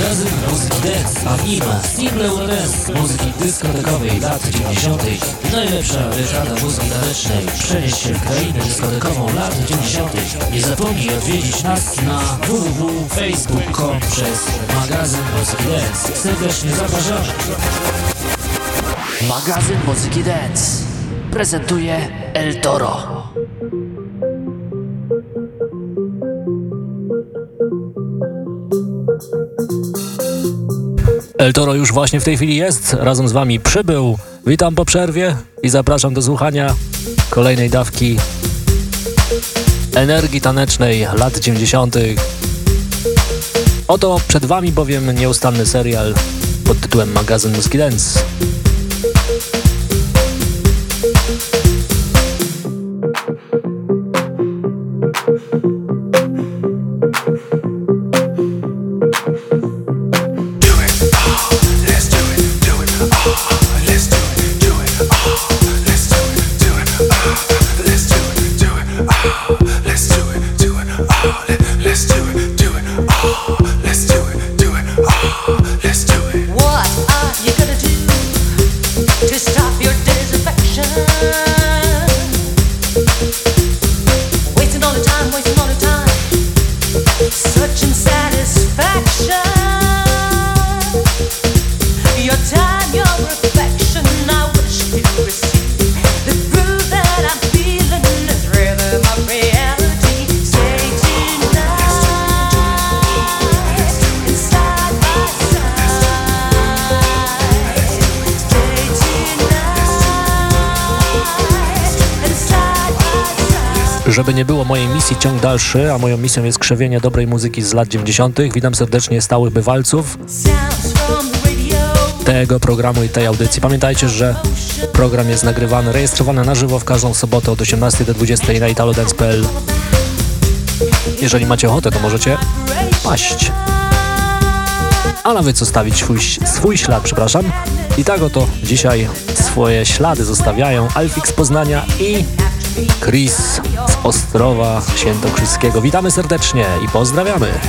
Magazyn muzyki dance, a w nim single dance muzyki dyskotekowej lat 90. Najlepsza dekada muzyki tanecznej. Przenieś się w krainę dyskotekową lat 90. Nie zapomnij odwiedzić nas na www.facebook.com przez magazyn muzyki dance. Serdecznie zapraszamy. Magazyn muzyki dance prezentuje El Toro. El Toro już właśnie w tej chwili jest, razem z Wami przybył. Witam po przerwie i zapraszam do słuchania kolejnej dawki energii tanecznej lat 90. Oto przed Wami bowiem nieustanny serial pod tytułem Magazyn Muzyki Dance. Misji ciąg dalszy, a moją misją jest krzewienie dobrej muzyki z lat 90. Witam serdecznie stałych bywalców tego programu i tej audycji. Pamiętajcie, że program jest nagrywany, rejestrowany na żywo w każdą sobotę od 18 do 20 na italodance.pl. Jeżeli macie ochotę, to możecie paść. A nawet zostawić swój, swój ślad, przepraszam. I tak oto dzisiaj swoje ślady zostawiają Alfix Poznania i Chris Ostrowa Świętokrzyskiego. Witamy serdecznie i pozdrawiamy.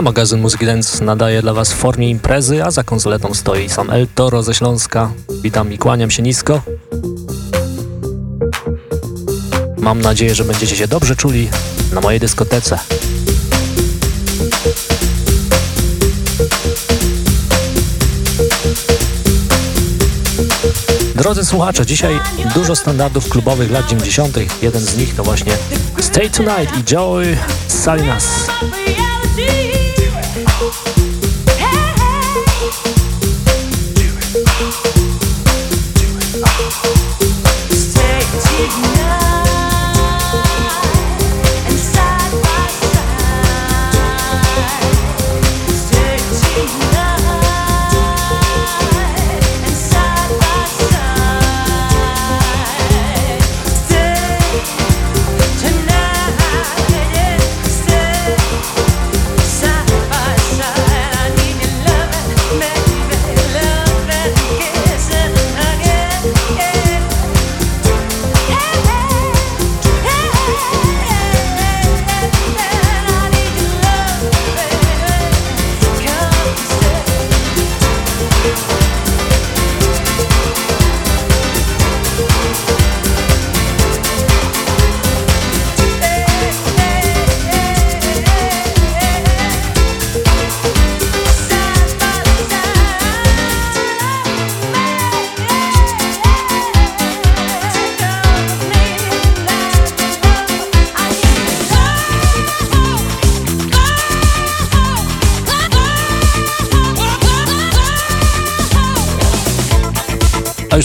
A magazyn Muzyki Dance nadaje dla Was w formie imprezy, a za konsoletą stoi sam El Toro ze Śląska. Witam i kłaniam się nisko. Mam nadzieję, że będziecie się dobrze czuli na mojej dyskotece. Drodzy słuchacze, dzisiaj dużo standardów klubowych lat 90. Jeden z nich to właśnie Stay Tonight i Joey Salinas. A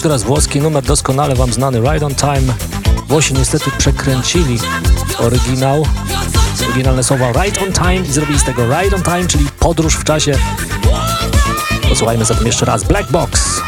teraz włoski numer doskonale Wam znany Ride on Time Włosi niestety przekręcili oryginał, oryginalne słowa Right on Time i zrobili z tego Right on Time, czyli podróż w czasie. Posłuchajmy zatem jeszcze raz Black Box.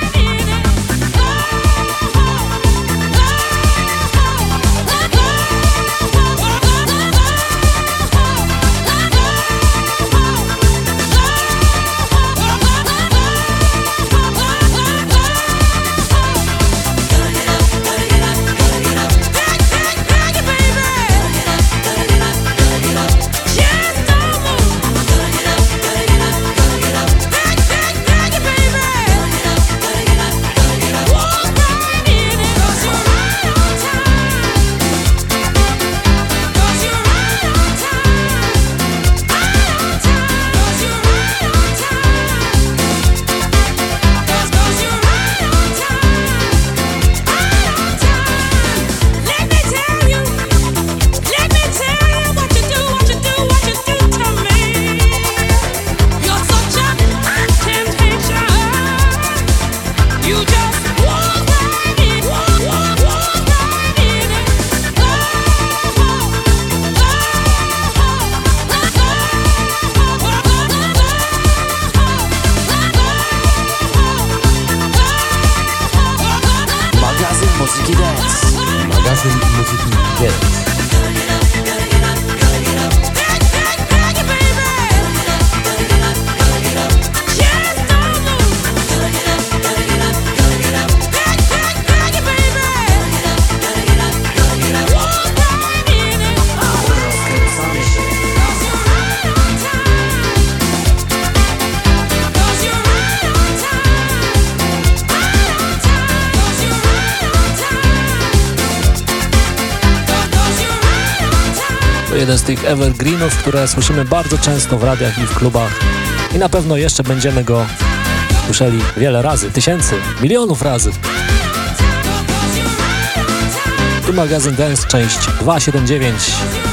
Evergreenów, które słyszymy bardzo często w radiach i w klubach i na pewno jeszcze będziemy go słyszeli wiele razy, tysięcy, milionów razy. Tu magazyn Dance, część 279.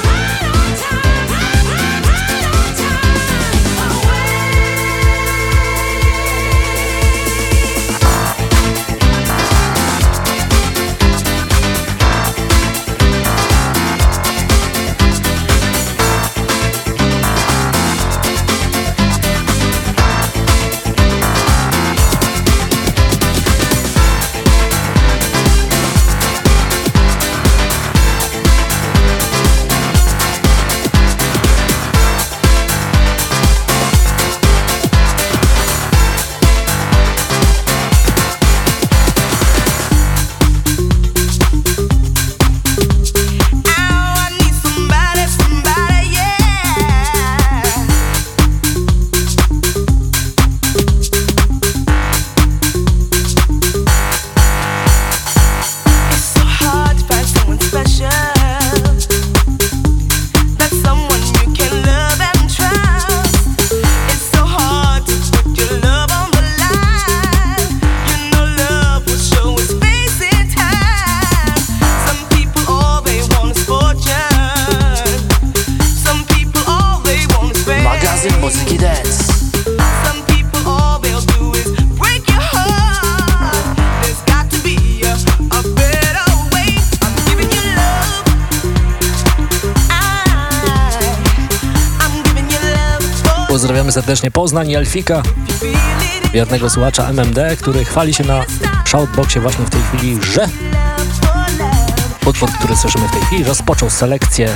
Poznań Elfika, wiernego słuchacza MMD, który chwali się na shoutboxie właśnie w tej chwili, że utwór, który słyszymy w tej chwili, rozpoczął selekcję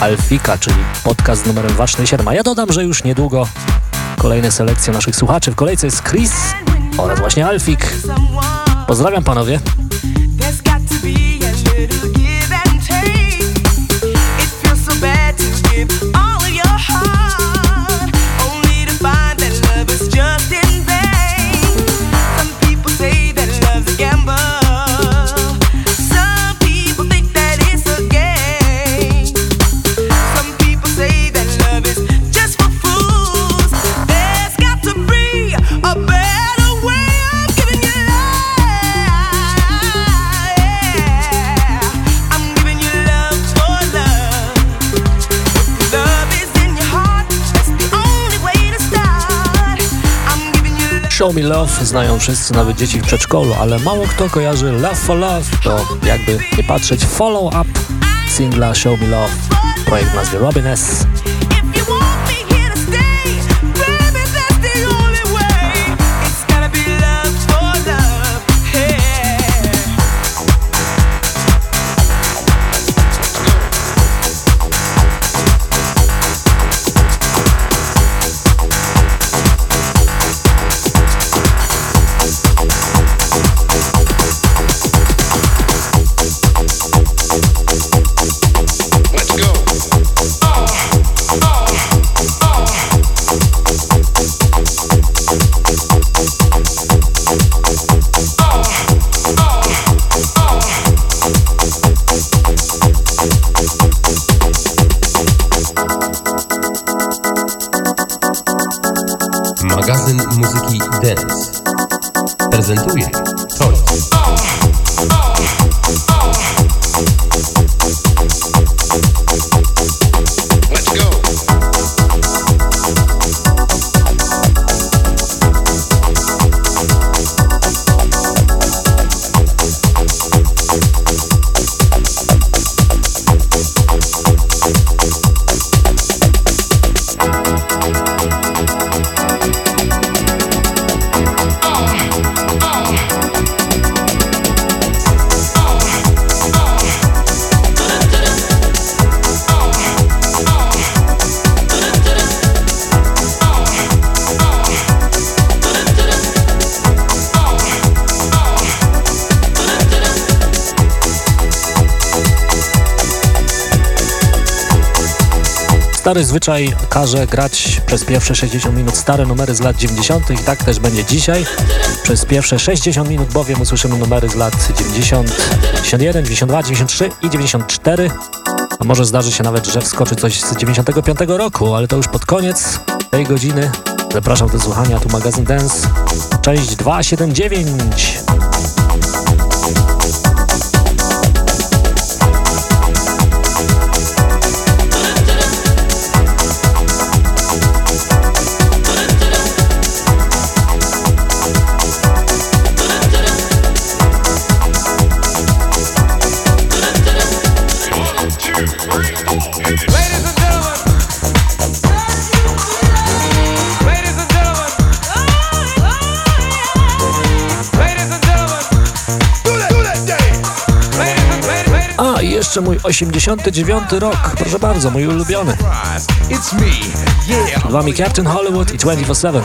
Alfika, czyli podcast z numerem 247. A ja dodam, że już niedługo kolejne selekcje naszych słuchaczy. W kolejce jest Chris oraz właśnie Alfik. Pozdrawiam panowie. Show Me Love znają wszyscy, nawet dzieci w przedszkolu, ale mało kto kojarzy Love for Love, to jakby nie patrzeć follow up singla Show Me Love, projekt w nazwie Robin S. del Tuvier. Stary zwyczaj każe grać przez pierwsze 60 minut stare numery z lat 90. i tak też będzie dzisiaj. Przez pierwsze 60 minut bowiem usłyszymy numery z lat 90, 91, 92, 93 i 94. A może zdarzy się nawet, że wskoczy coś z 95 roku, ale to już pod koniec tej godziny. Zapraszam do słuchania, tu magazyn Dance, część 279. Jeszcze mój 89 rok. Proszę bardzo, mój ulubiony. Z wami Captain Hollywood i 24-7.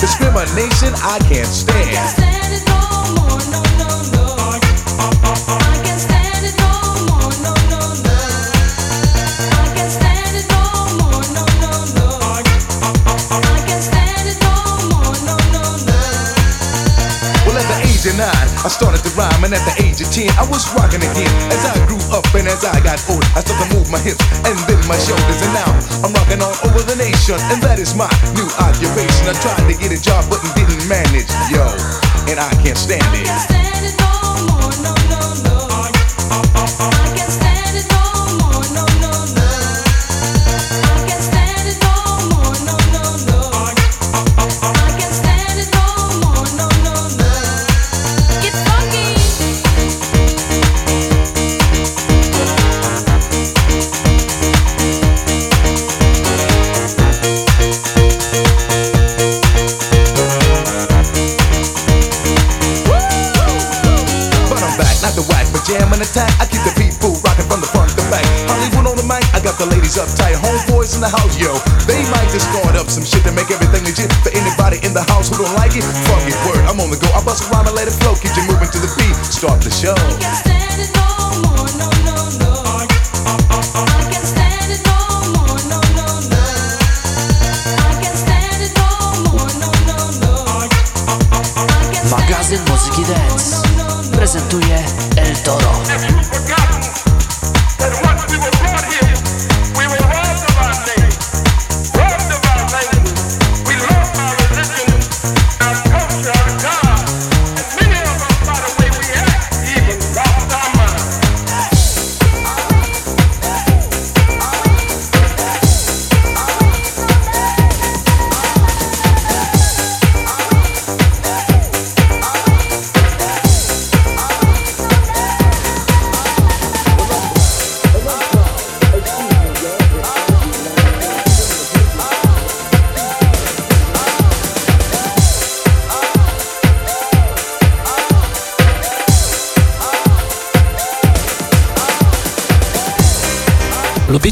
Discrimination I can't stand. I started to rhyme, and at the age of 10, I was rocking again. As I grew up and as I got older, I started to move my hips and then my shoulders. And now I'm rocking all over the nation, and that is my new occupation. I tried to get a job, but didn't manage, yo, and I can't stand it. In the house, yo. They might just start up some shit to make everything legit. For anybody in the house who don't like it, fuck it, word. I'm on the go. I bust a rhyme and let it flow. Keep you moving to the beat. Start the show.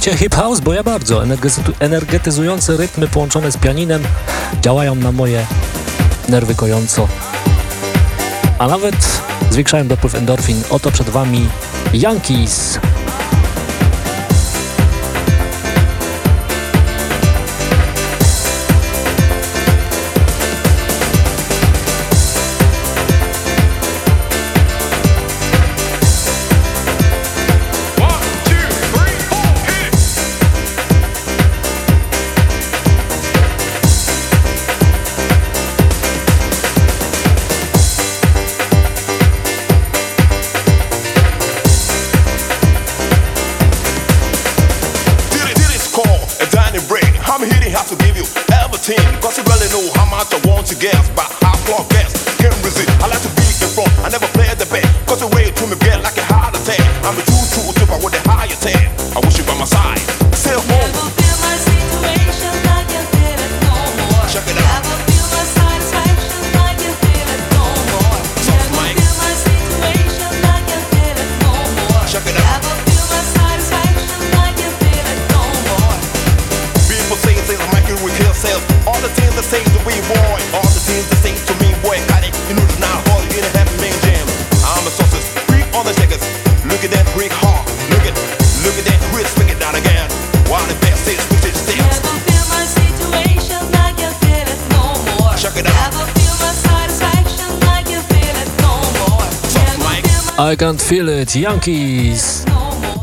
Lubicie hip house? Bo ja bardzo. energetyzujące rytmy połączone z pianinem działają na moje nerwy kojąco. A nawet zwiększają dopływ endorfin. Oto przed Wami Yankees. Feel It, Yankees.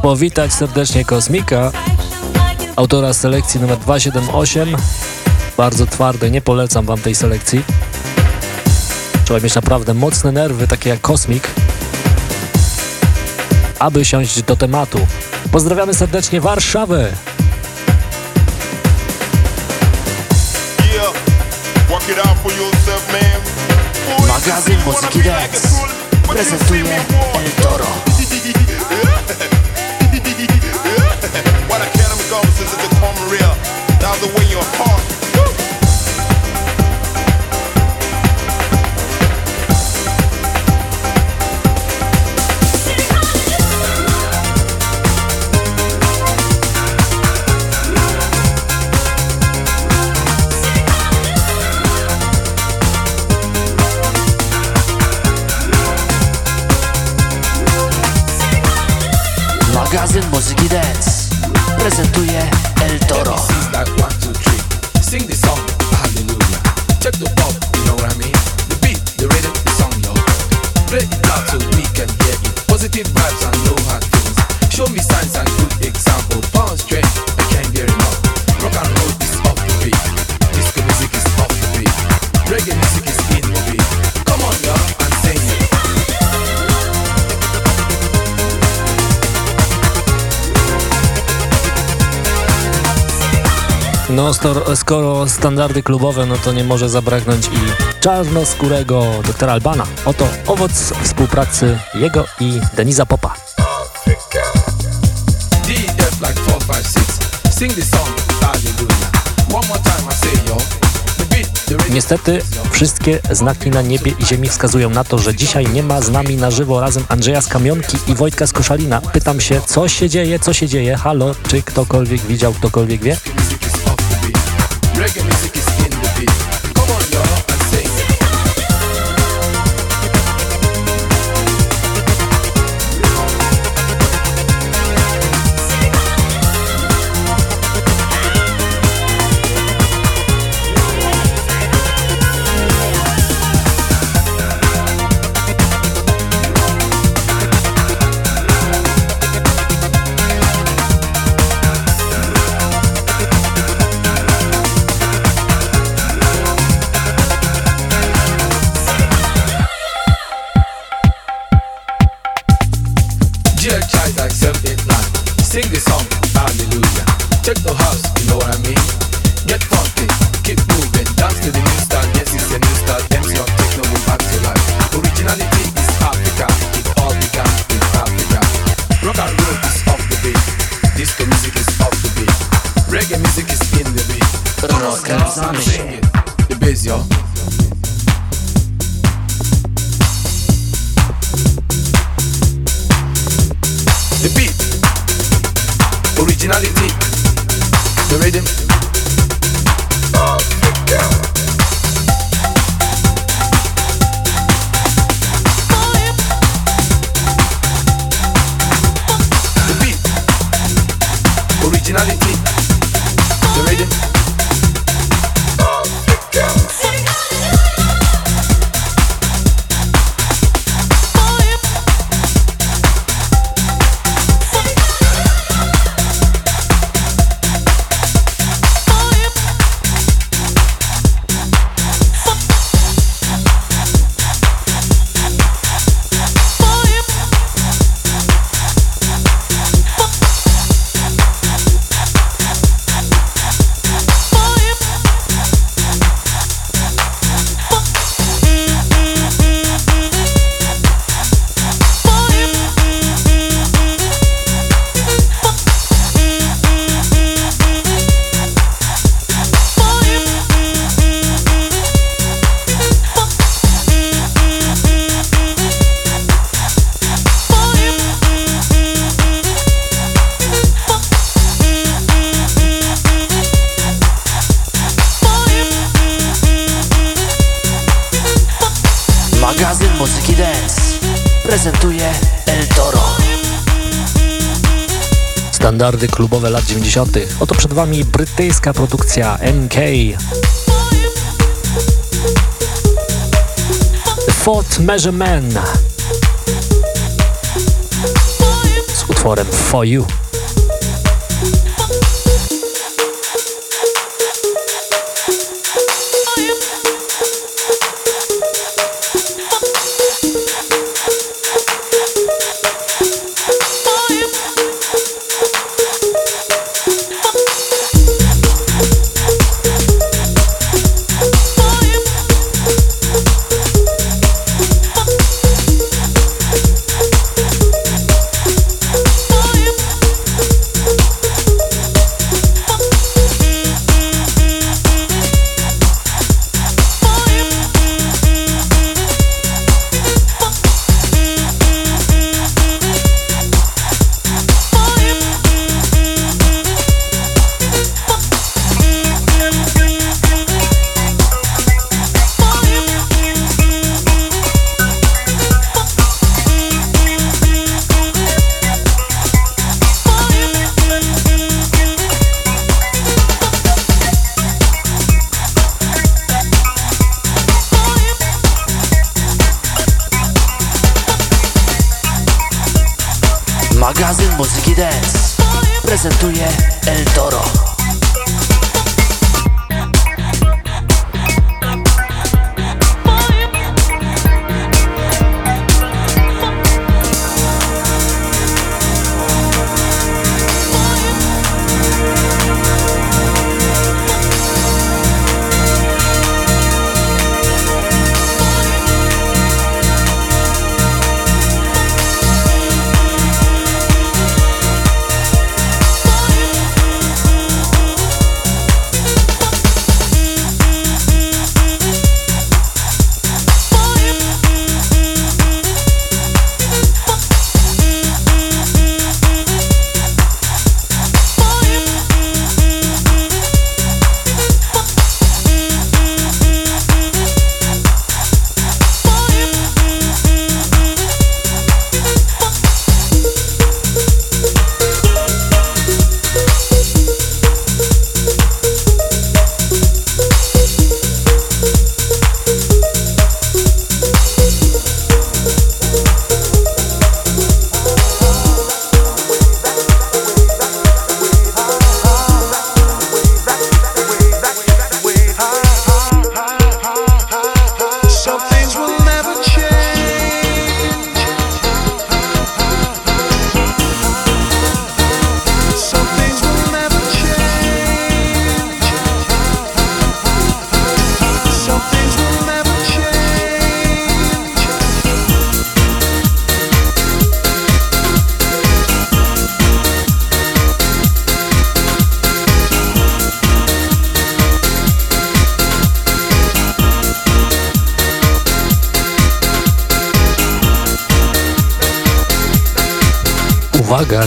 Powitać serdecznie Kosmika, autora selekcji numer 278. Bardzo twardy, nie polecam wam tej selekcji. Trzeba mieć naprawdę mocne nerwy, takie jak Kosmik, aby siąść do tematu. Pozdrawiamy serdecznie Warszawę! Magazyn Muzyki Dance prezentuje El Toro. What a cat I'm going since it's a real. Now the way you're apart. No, skoro standardy klubowe, no to nie może zabraknąć i czarnoskórego doktora Albana. Oto owoc współpracy jego i Deniza Popa. Niestety wszystkie znaki na niebie i ziemi wskazują na to, że dzisiaj nie ma z nami na żywo razem Andrzeja z Kamionki i Wojtka z Koszalina. Pytam się, co się dzieje, co się dzieje? Halo, czy ktokolwiek widział, ktokolwiek wie? Reggae klubowe lat 90. Oto przed Wami brytyjska produkcja MK. The Fourth Measure Man z utworem For You.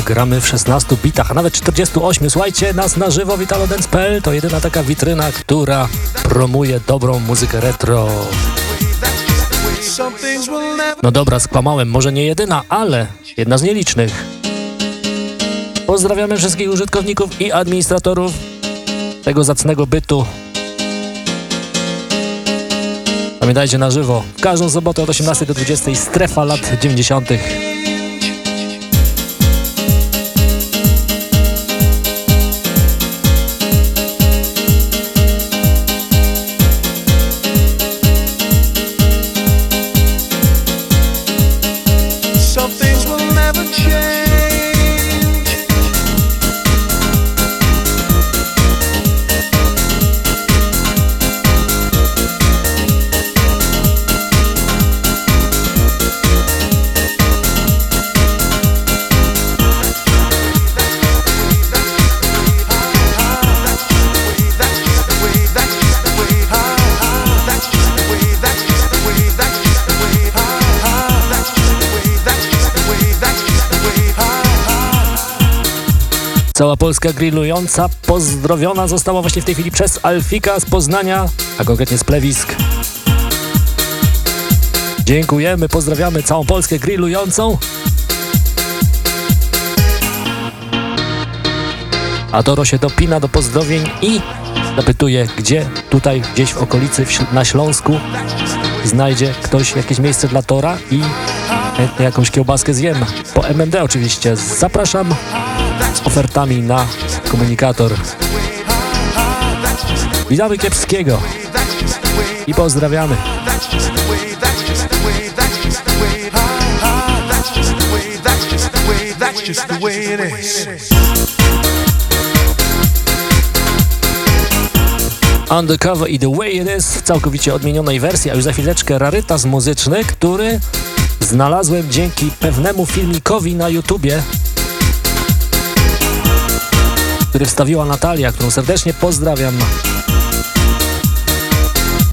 Gramy w 16 bitach, a nawet 48. Słuchajcie nas na żywo, witalodance.pl to jedyna taka witryna, która promuje dobrą muzykę retro. No dobra, skłamałem, może nie jedyna, ale jedna z nielicznych. Pozdrawiamy wszystkich użytkowników i administratorów tego zacnego bytu. Pamiętajcie na żywo, każdą sobotę od 18 do 20 strefa lat 90. Cała Polska grillująca pozdrowiona została właśnie w tej chwili przez Alfika z Poznania, a konkretnie z Plewisk. Dziękujemy, pozdrawiamy całą Polskę grillującą. A Doro się dopina do pozdrowień i zapytuje, gdzie tutaj, gdzieś w okolicy na Śląsku znajdzie ktoś jakieś miejsce dla Tora i jakąś kiełbaskę zjem. Po MMD oczywiście. Zapraszam ofertami na komunikator. Witamy Kiepskiego i pozdrawiamy. Undercover i The Way It Is w całkowicie odmienionej wersji, a już za chwileczkę rarytas muzyczny, który znalazłem dzięki pewnemu filmikowi na YouTubie, który wstawiła Natalia, którą serdecznie pozdrawiam.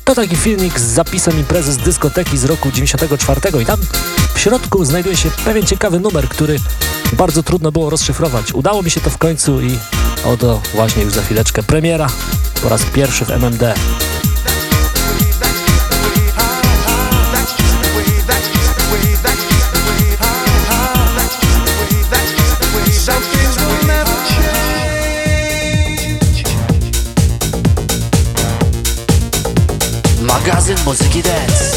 To taki filmik z zapisem imprezy z dyskoteki z roku 94 i tam w środku znajduje się pewien ciekawy numer, który bardzo trudno było rozszyfrować. Udało mi się to w końcu i oto właśnie już za chwileczkę premiera po raz pierwszy w MMD. Magazyn Muzyki Dance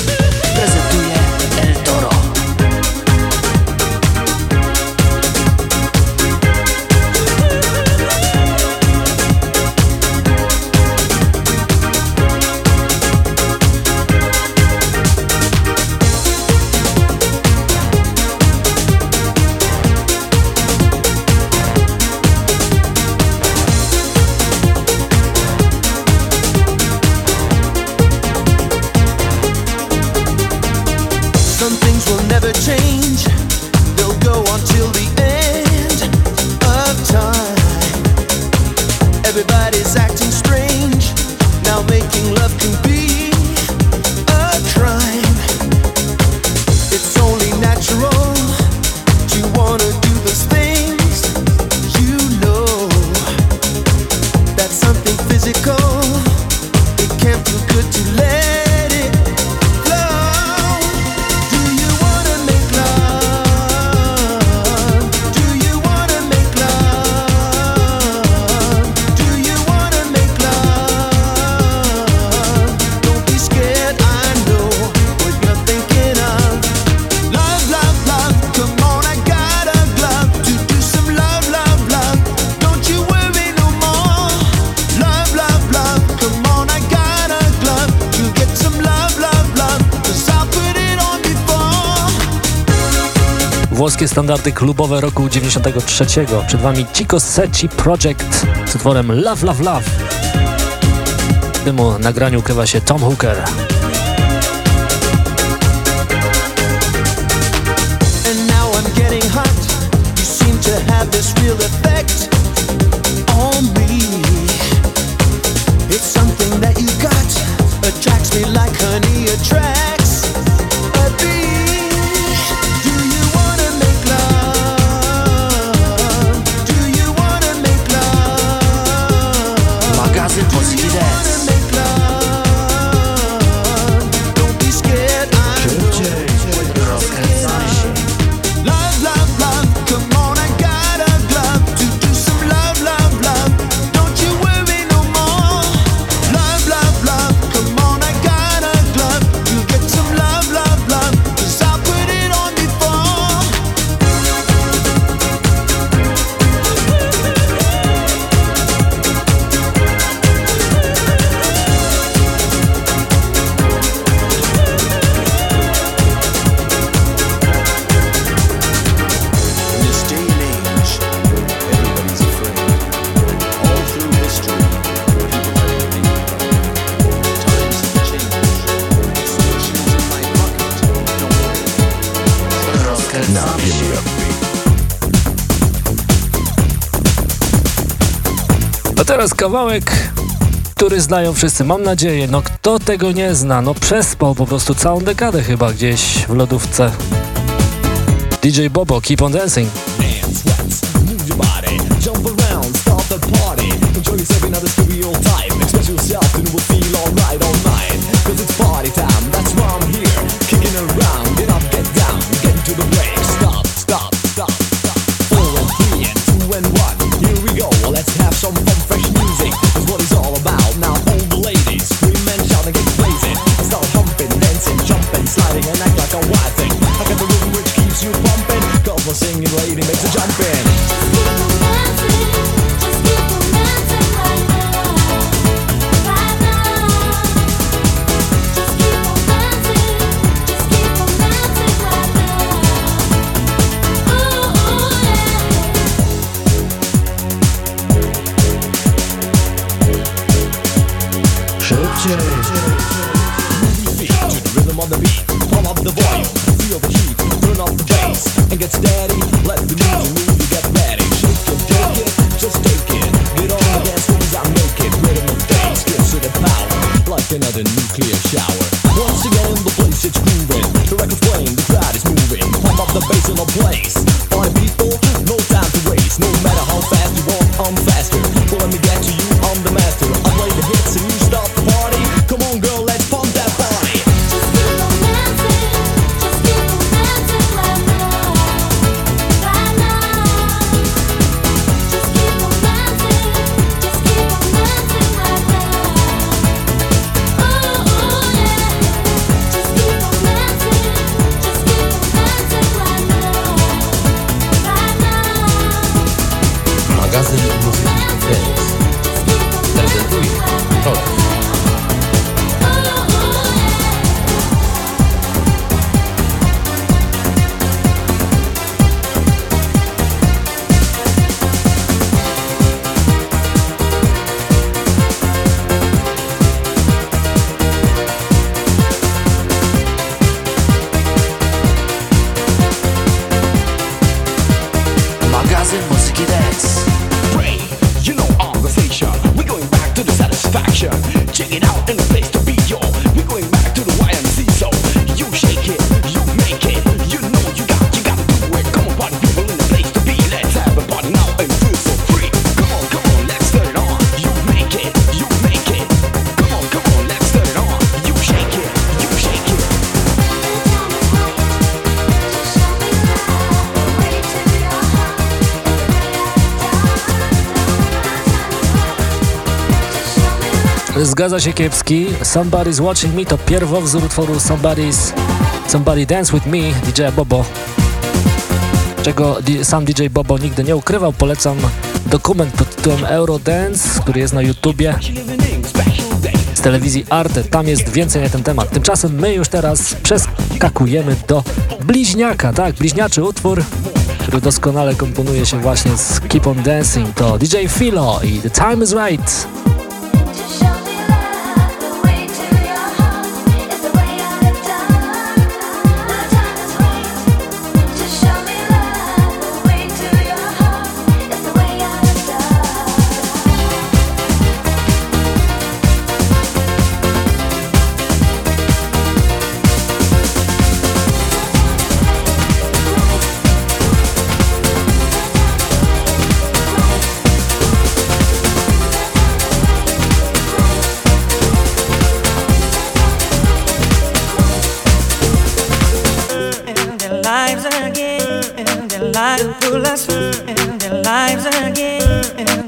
standardy klubowe roku 93. Przed Wami Chico Seci Project z utworem Love Love Love. W tym nagraniu ukrywa się Tom Hooker. Kawałek, który znają wszyscy, mam nadzieję. No kto tego nie zna? No przespał po prostu całą dekadę chyba gdzieś w lodówce. DJ Bobo, Keep on Dancing. Jump zgadza się kiepski. Somebody's Watching Me to pierwowzór utworu Somebody's Somebody Dance With Me DJ Bobo. Czego sam DJ Bobo nigdy nie ukrywał, polecam dokument pod tytułem Eurodance, który jest na YouTubie z telewizji Arte. Tam jest więcej na ten temat. Tymczasem my już teraz przeskakujemy do Bliźniaka, tak, bliźniaczy utwór, który doskonale komponuje się właśnie z Keep On Dancing. To DJ Philo i The Time Is Right.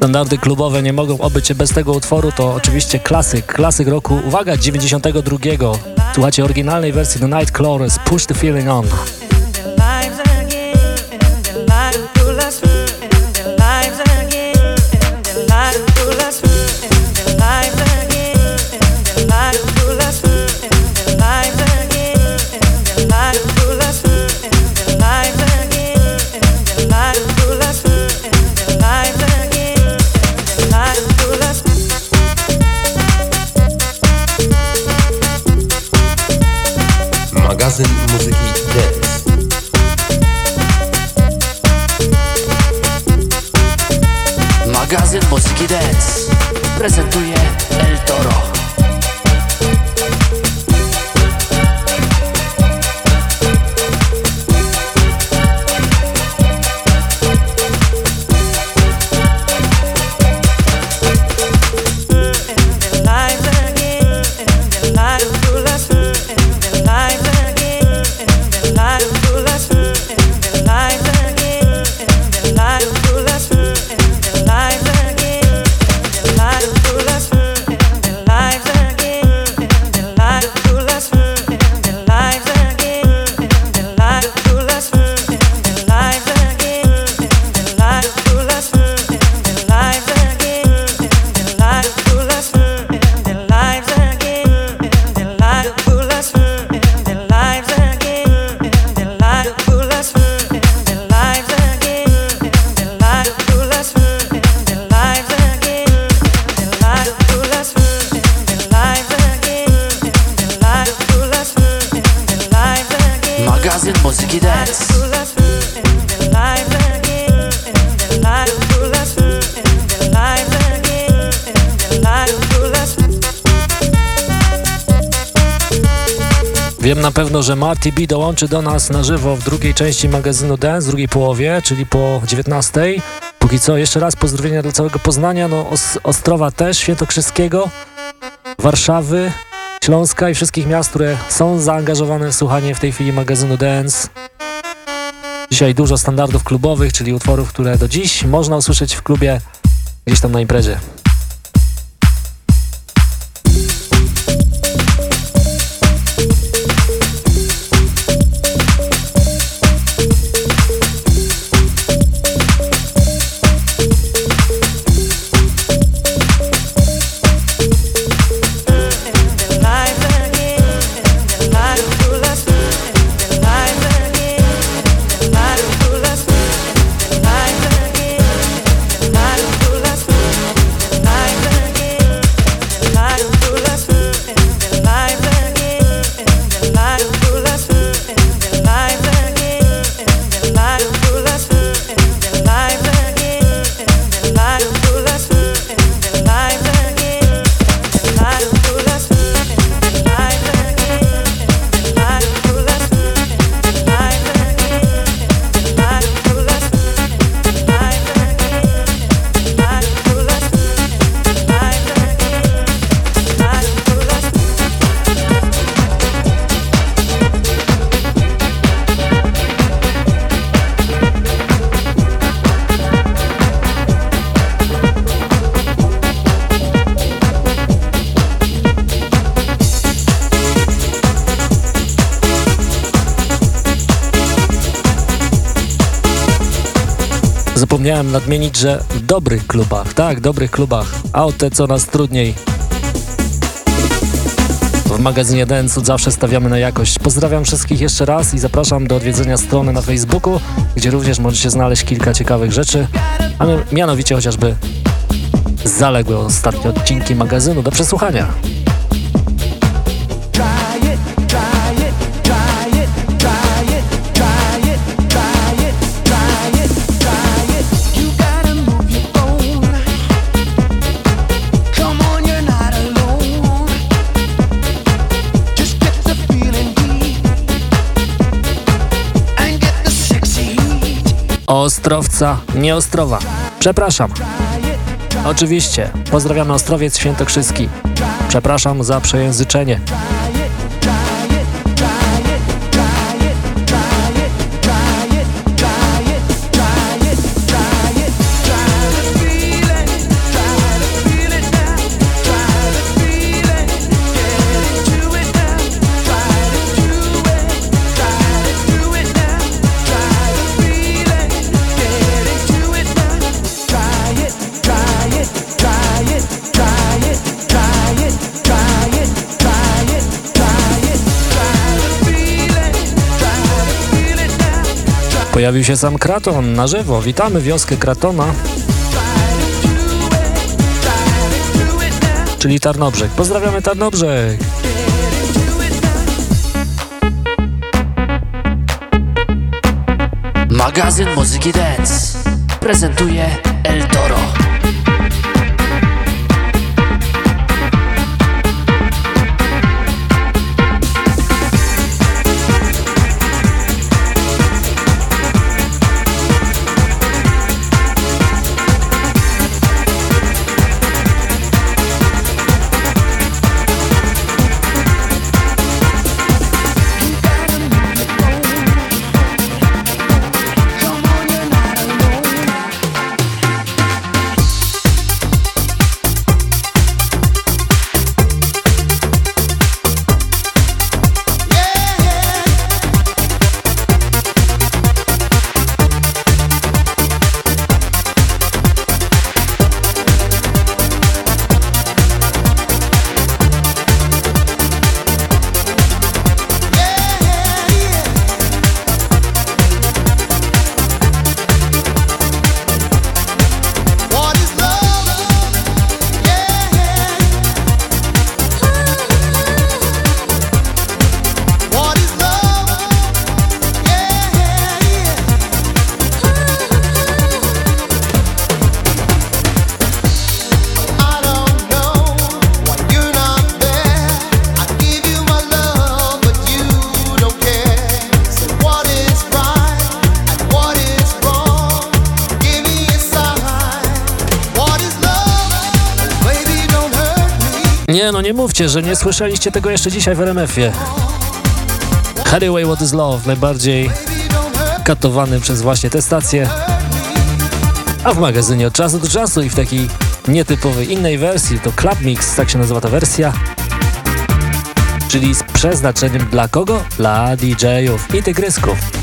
Standardy klubowe nie mogą obyć się bez tego utworu, to oczywiście klasyk, klasyk roku, uwaga, 92. Słuchajcie oryginalnej wersji The Nightcrawlers, Push the Feeling On. Wiem na pewno, że Marty B dołączy do nas na żywo w drugiej części magazynu Dance, w drugiej połowie, czyli po 19. Póki co jeszcze raz pozdrowienia dla całego Poznania, no Os Ostrowa też, Świętokrzyskiego, Warszawy, Śląska i wszystkich miast, które są zaangażowane w słuchanie w tej chwili magazynu Dance. Dzisiaj dużo standardów klubowych, czyli utworów, które do dziś można usłyszeć w klubie gdzieś tam na imprezie. Zapomniałem nadmienić, że w dobrych klubach, tak, dobrych klubach, a o te coraz trudniej. W magazynie Dance zawsze stawiamy na jakość. Pozdrawiam wszystkich jeszcze raz i zapraszam do odwiedzenia strony na Facebooku, gdzie również możecie znaleźć kilka ciekawych rzeczy, a mianowicie chociażby zaległe ostatnie odcinki magazynu do przesłuchania. Ostrowca, nie Ostrowa. Przepraszam. Oczywiście, pozdrawiamy Ostrowiec Świętokrzyski. Przepraszam za przejęzyczenie. Się sam Kraton na żywo. Witamy wioskę Kratona. Czyli Tarnobrzeg. Pozdrawiamy Tarnobrzeg. Magazyn Muzyki Dance prezentuje El Toro. No, nie mówcie, że nie słyszeliście tego jeszcze dzisiaj w RMF-ie. Hathaway What is Love, najbardziej katowany przez właśnie tę stację. A w magazynie od czasu do czasu i w takiej nietypowej innej wersji, to Club Mix, tak się nazywa ta wersja, czyli z przeznaczeniem dla kogo? Dla DJ-ów i tygrysków.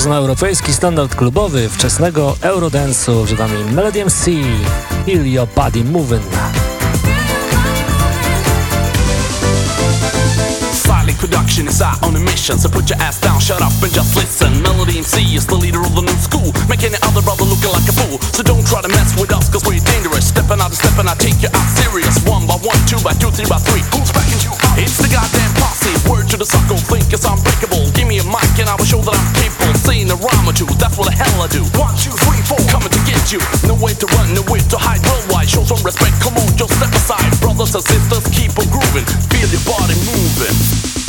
Czas na europejski standard klubowy wczesnego Eurodance'u nami Melody MC, Feel Your Body production is out on a mission So put your ass down, shut up and just listen. Melody MC is the leader of the new school other brother looking like a fool. So don't try to mess with us cause we're dangerous. Stepping out and stepping, I take out serious. One by one, two by two, three by three Who's backing you up? It's the goddamn posse. Word to the sucker, think it's unbreakable. Give me a mic and I will show that I'm Saying a rhyme or two, that's what the hell I do. One, two, three, four, coming to get you. No way to run, no way to hide worldwide Show some respect, come on, just step aside. Brothers and sisters, keep on grooving. Feel your body moving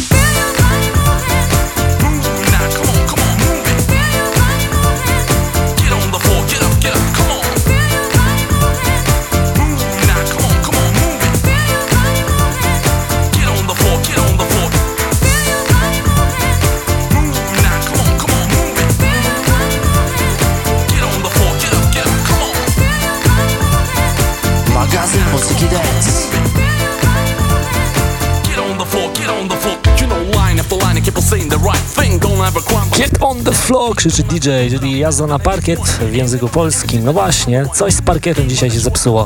the floor, krzyczy DJ, czyli jazda na parkiet w języku polskim. No właśnie, coś z parkietem dzisiaj się zepsuło.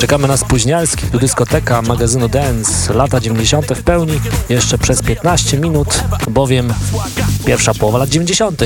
Czekamy na spóźnialski do dyskoteka magazynu Dance, lata 90. w pełni, jeszcze przez 15 minut, bowiem pierwsza połowa lat 90.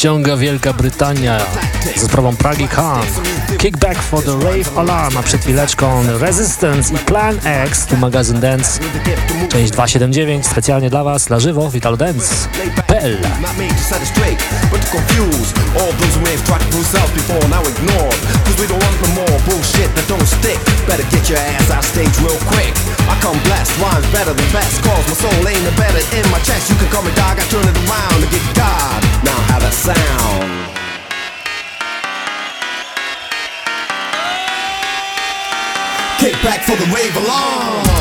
Nadciąga Wielka Brytania ze sprawą Pragi Khan. Kickback for the Rave Alarm, a przed chwileczką Resistance i Plan X, tu magazyn Dance, część 279, specjalnie dla Was, na żywo, Vital Dance.pl but to confuse all those who may have tried to before now ignored. Cause we don't want no more bullshit that don't stick. Better get your ass out stage real quick. I come blast rhymes better than best. Cause my soul ain't embedded in my chest. You can call me dog, I turn it around to get God. Now how that sound? Kick back for the rave alarm.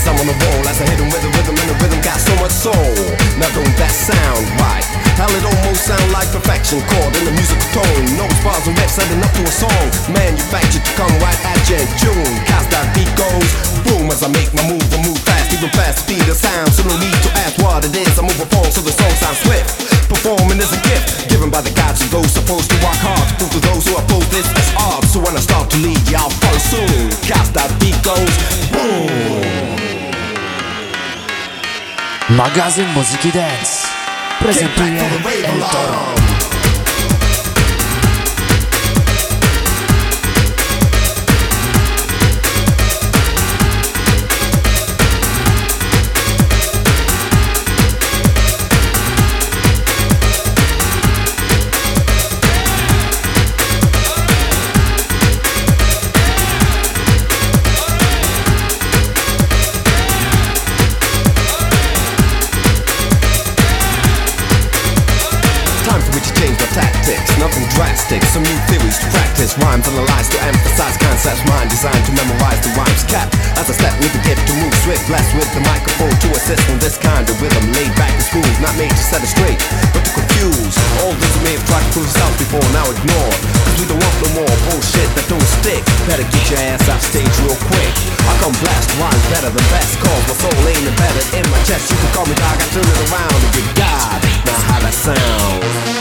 This. I'm on the roll as I hit 'em with the rhythm, and the rhythm got so much soul. Now don't that sound right? Hell, it almost sound like perfection, chord in the musical tone. No bars and riffs setting up to a song. Manufactured to come right at you in June. Cause that beat goes boom as I make my move. I move fast, even fast speed of sound. So no need to ask what it is. I move a form so the song sounds swift. Performing is a gift given by the gods of those supposed to work hard to prove to those who oppose this as art. So when I start to lead, y'all follow soon. Cause that beat goes boom. Magazyn Muzyki Dance prezentuje El Toro. Drastic. Some new theories to practice, rhymes analyze to emphasize concepts. Mind designed to memorize the rhymes cap. As I step with the gift to move swift, blessed with the microphone to assist in this kind of rhythm. Laid back and smooth, not made to set it straight, but to confuse. All those who may have tried to prove self before, now ignore. Cause we don't want no more bullshit that don't stick. Better get your ass off stage real quick. I come blast rhymes better than best. Cause my soul ain't embedded in my chest. You can call me dog, I turn it around and get God. Now how that sound?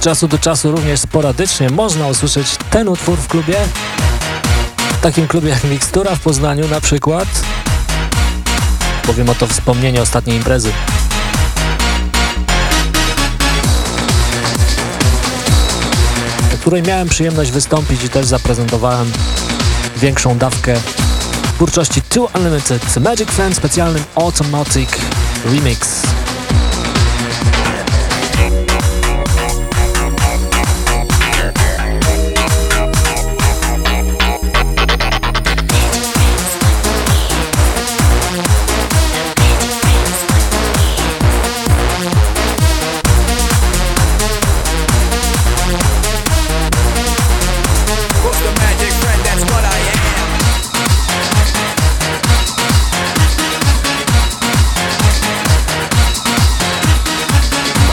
Od czasu do czasu również sporadycznie można usłyszeć ten utwór w klubie. W takim klubie jak Mikstura w Poznaniu na przykład. Powiem o to wspomnienie ostatniej imprezy. w której miałem przyjemność wystąpić i też zaprezentowałem większą dawkę twórczości Two Unlimited Magic Friend specjalnym Automatic Remix.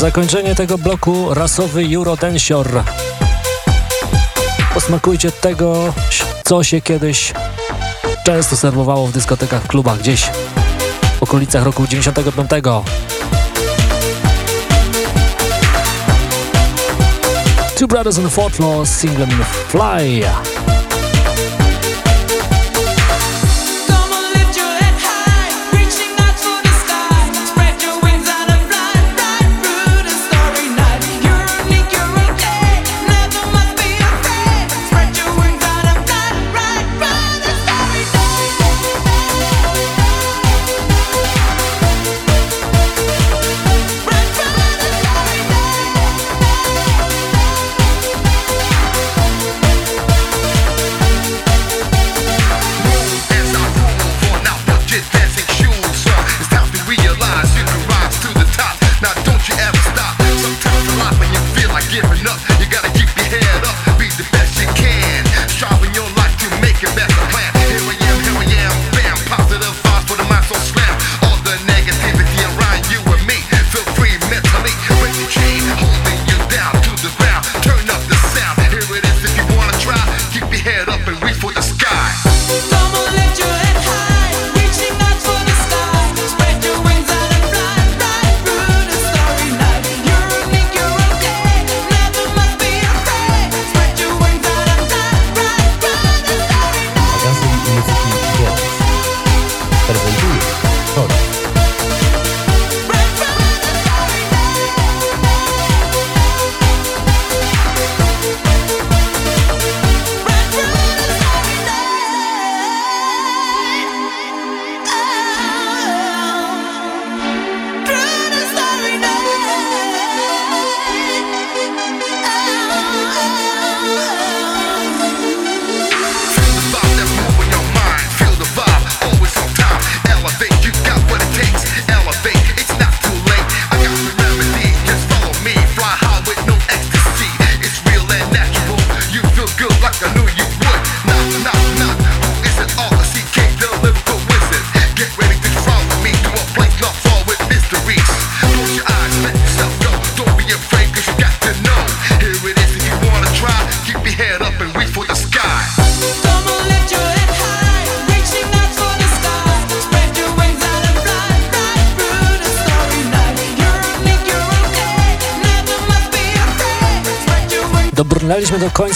zakończenie tego bloku rasowy Eurodensior. Posmakujcie tego, co się kiedyś często serwowało w dyskotekach, w klubach gdzieś w okolicach roku 95. Two Brothers Fourth Floor z singlem Fly.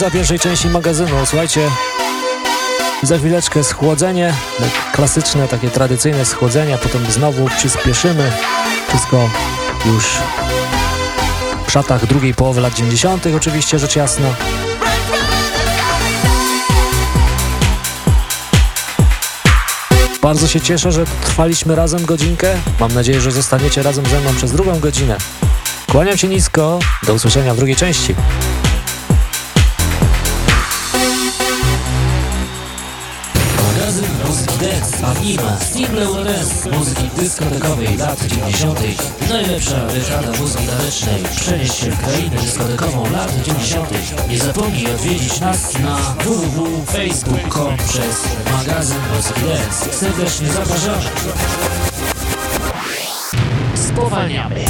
Końca pierwszej części magazynu. Słuchajcie, za chwileczkę schłodzenie, klasyczne, takie tradycyjne schłodzenie, potem znowu przyspieszymy. Wszystko już w szatach drugiej połowy lat 90. oczywiście, rzecz jasna. Bardzo się cieszę, że trwaliśmy razem godzinkę. Mam nadzieję, że zostaniecie razem ze mną przez drugą godzinę. Kłaniam się nisko. Do usłyszenia w drugiej części. IMA Steamlow Dance muzyki dyskotekowej lat 90. Najlepsza wyszada muzyki tanecznej. Przenieś się w krainę dyskotekową lat 90. Nie zapomnij odwiedzić nas na www.facebook.com przez magazyn Muzyki Dance. Serdecznie zapraszamy. Spowalniamy.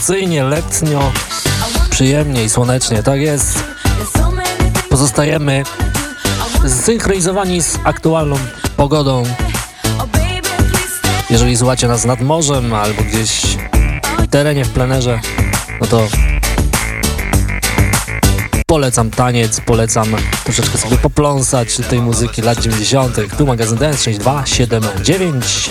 wakacyjnie, letnio, przyjemnie i słonecznie. Tak jest. Pozostajemy zsynchronizowani z aktualną pogodą. Jeżeli słuchacie nas nad morzem albo gdzieś w terenie, w plenerze, no to polecam taniec, polecam troszeczkę sobie popląsać tej muzyki lat 90. Tu magazyn Dance 6279.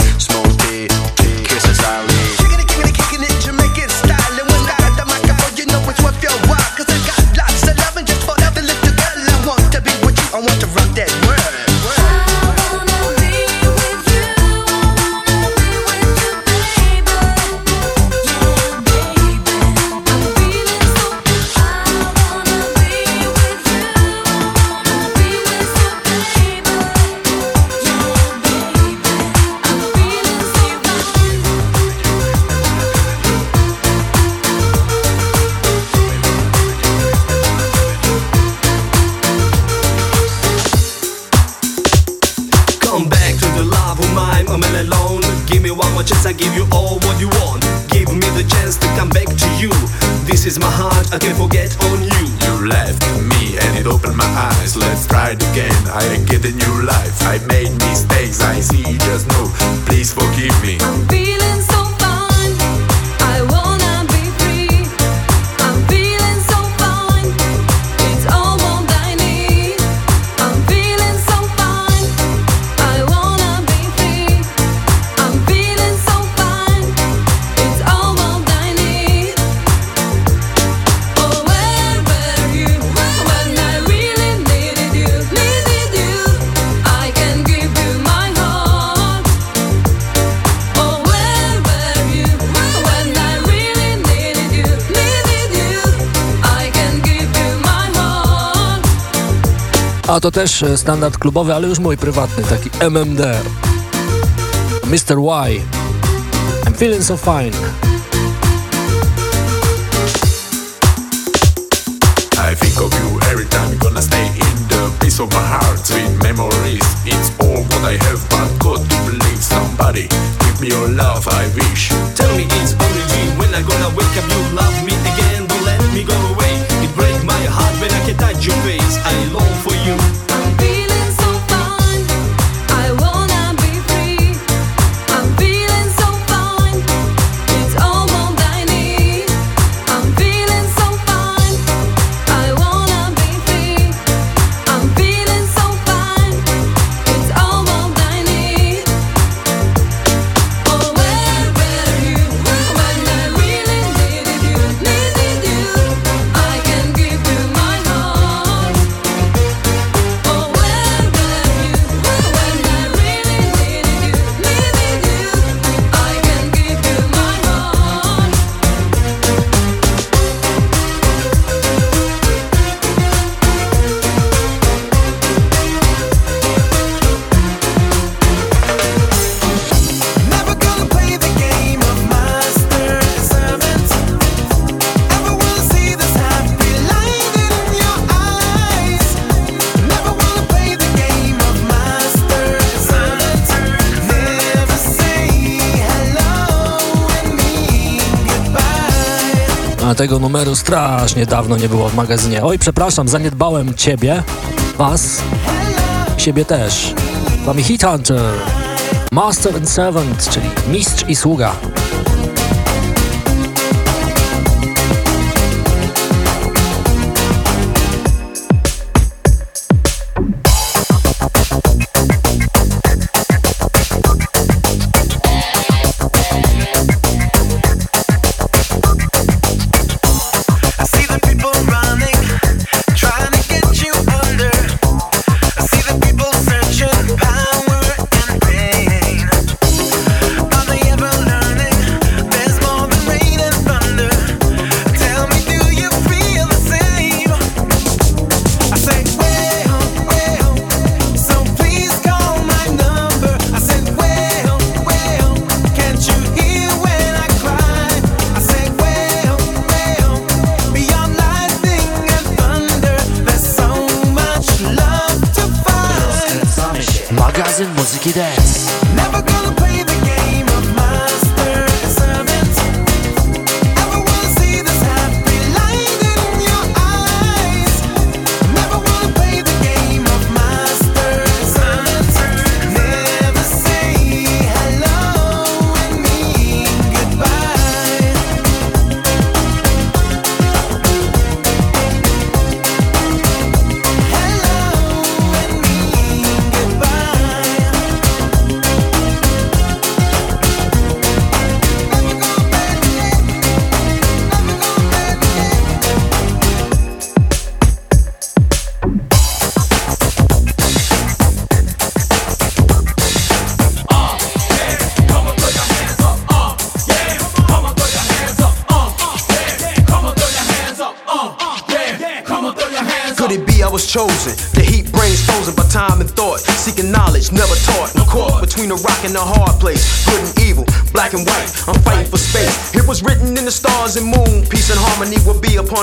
to też e, standard klubowy, ale już mój prywatny, taki MMD. Mr. Y. I'm feeling so fine. I think of you every time gonna stay in the piece of my heart Sweet memories, it's all what I have But God to believe somebody Give me your love, I wish Tell me it's origin When I gonna wake up you Tego numeru strasznie dawno nie było w magazynie. Oj, przepraszam, zaniedbałem ciebie, was siebie też. Wami Hit Hunter, Master and Servant, czyli mistrz i sługa.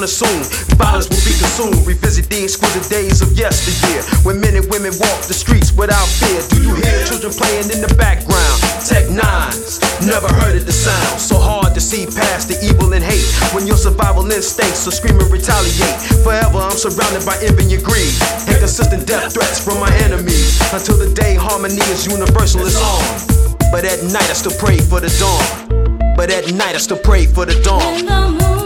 Soon. Violence will be consumed. Revisit the exquisite days of yesteryear. When men and women walk the streets without fear. Do you hear children playing in the background? Tech nines, never heard of the sound. So hard to see past the evil and hate. When your survival instincts so scream and retaliate. Forever I'm surrounded by envy and greed. and consistent death threats from my enemies. Until the day harmony is universal, it's on. But at night I still pray for the dawn. But at night I still pray for the dawn.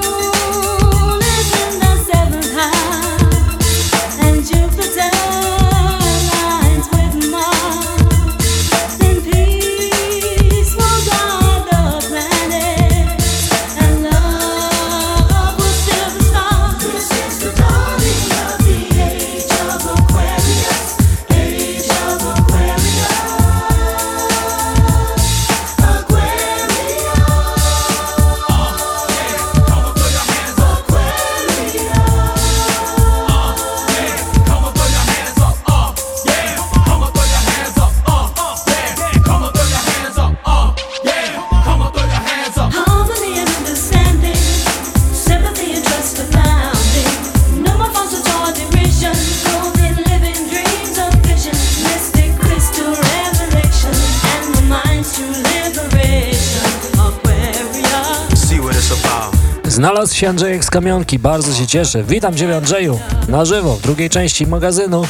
Znalazł się Andrzejek z Kamionki, bardzo się cieszę. Witam Ciebie Andrzeju, na żywo, w drugiej części magazynu.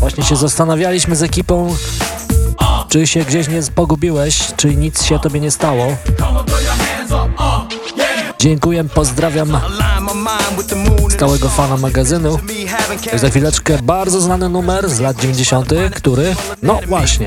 Właśnie się zastanawialiśmy z ekipą, czy się gdzieś nie pogubiłeś, czy nic się Tobie nie stało. Dziękuję, pozdrawiam stałego fana magazynu. Za chwileczkę bardzo znany numer z lat 90., który, no właśnie,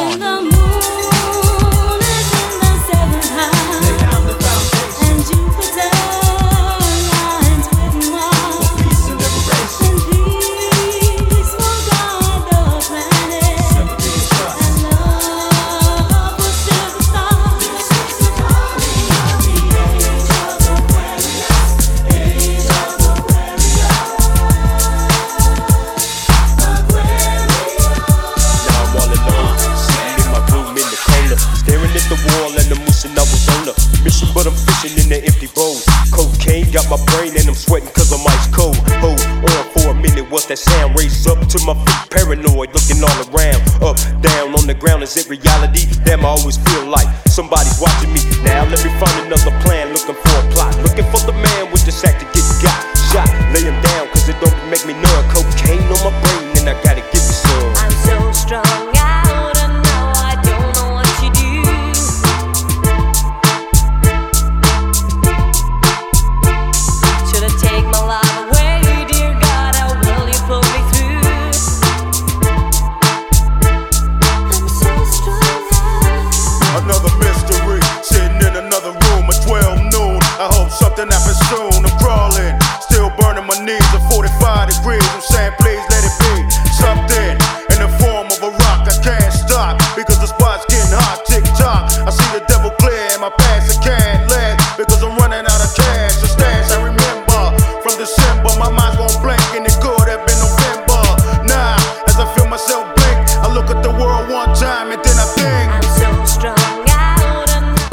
When the moon is in the seventh house in the empty bowl. Cocaine got my brain and I'm sweating cause I'm ice cold. Hold on for a minute, what's that sound? Raise up to my feet, paranoid, looking all around. Up, down, on the ground, is it reality? Damn, I always feel like somebody's watching me. Now let me find another plan, looking for a plot. Looking for the man with the sack to get got. Shot, lay him down cause it don't make me numb.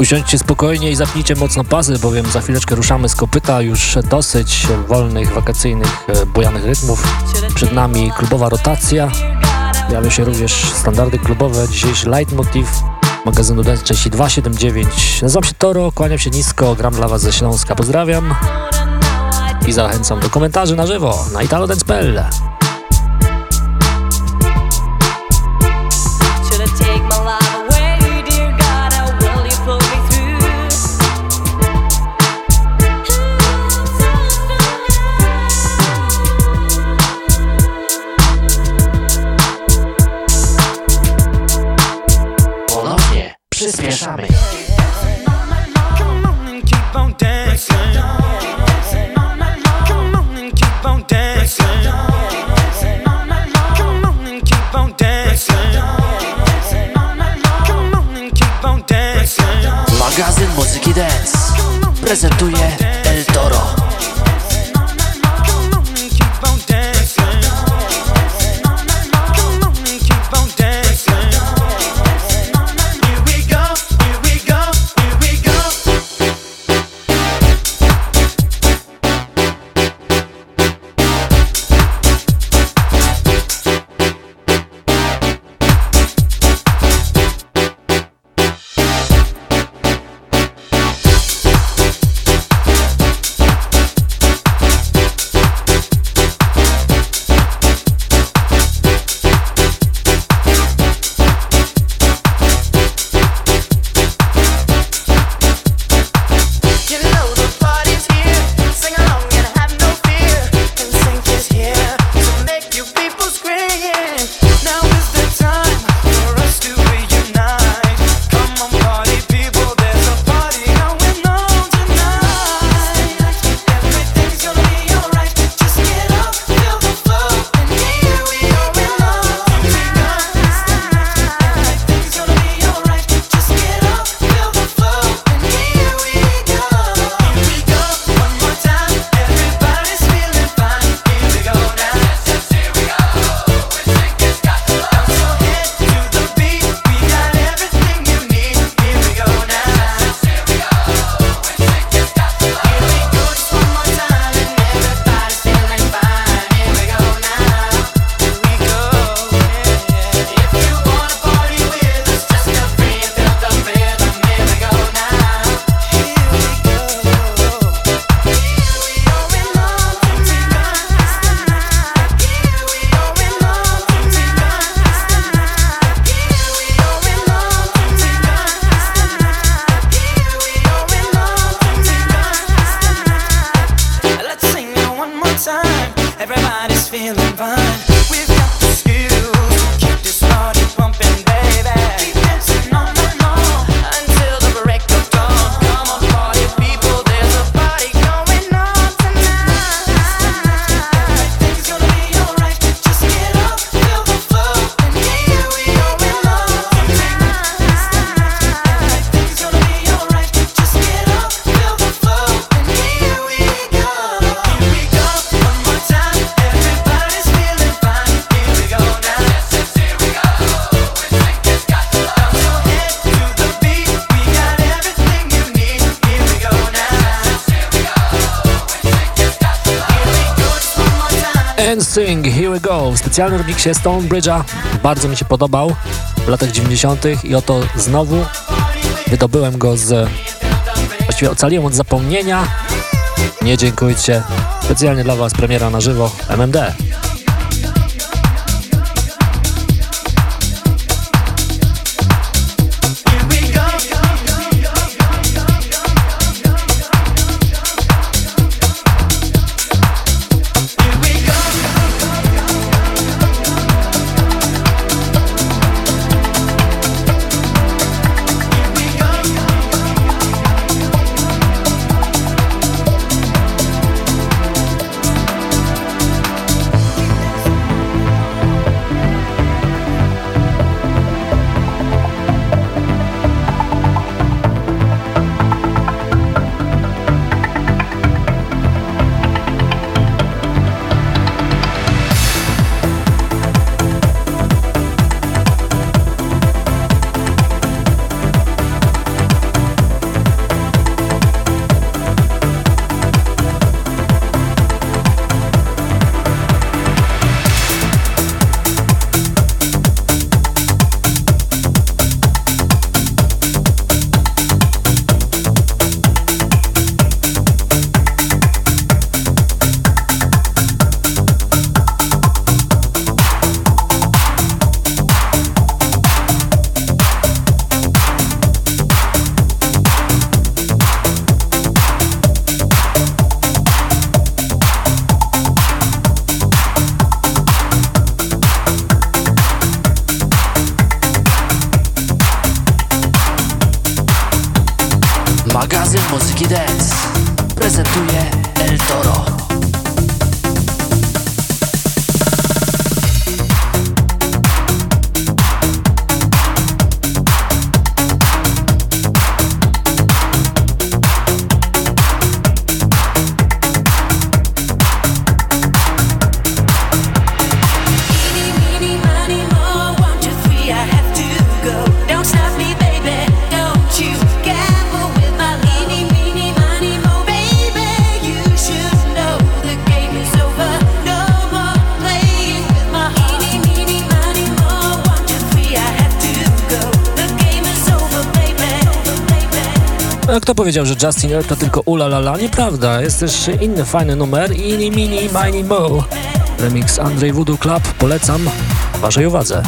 usiądźcie spokojnie i zapnijcie mocno pasy, bowiem za chwileczkę ruszamy z kopyta już dosyć wolnych, wakacyjnych, e, bujanych rytmów. Przed nami klubowa rotacja, pojawią się również standardy klubowe, dzisiejszy leitmotiv magazynu Dance 3279. Nazywam się Toro, kłaniam się nisko, gram dla Was ze Śląska, pozdrawiam i zachęcam do komentarzy na żywo na italodance.pl. specjalnym remiksie Stonebridge'a. Bardzo mi się podobał w latach 90. i oto znowu wydobyłem go z... właściwie ocaliłem od zapomnienia. Nie dziękujcie. Specjalnie dla Was premiera na żywo MMD. Powiedział, że Justin Earl to tylko ulalala? Nieprawda, jest też inny fajny numer Ini Mini Mini Mo. Remix Andrzej Voodoo Club, polecam waszej uwadze.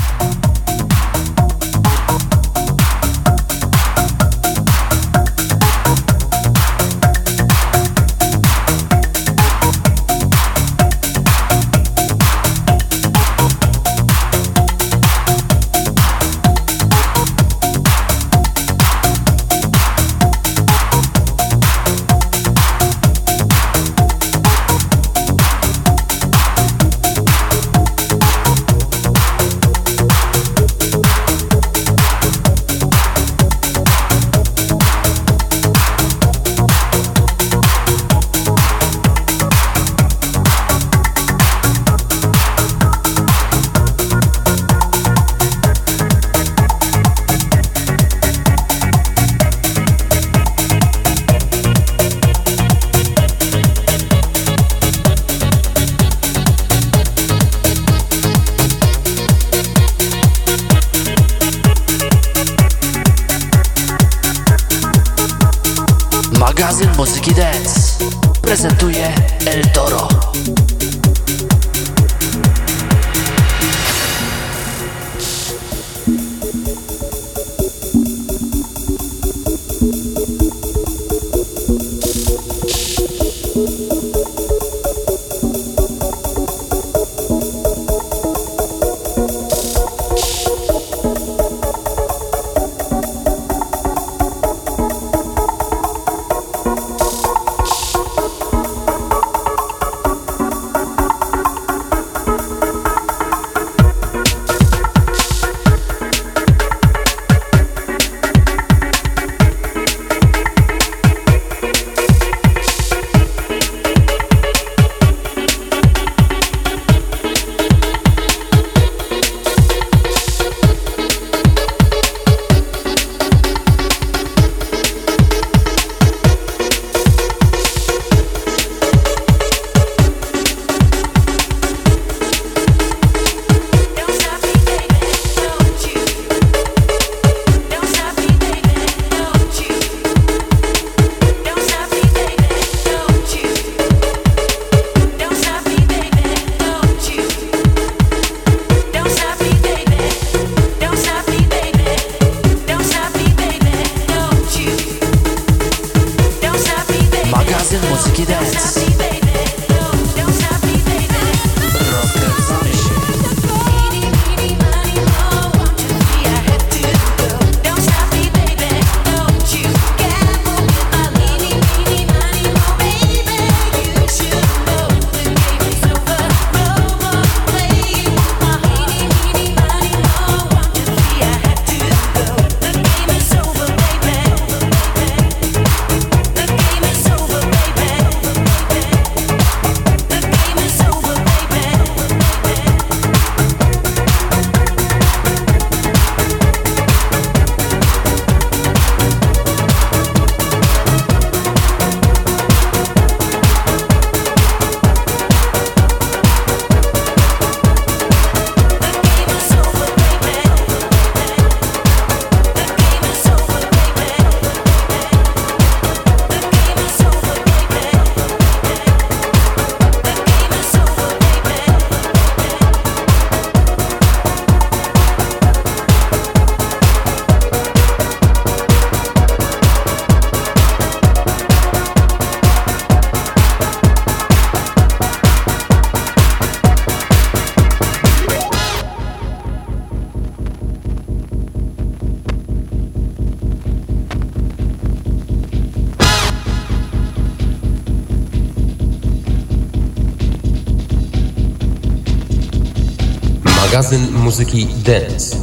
Magazyn muzyki Dance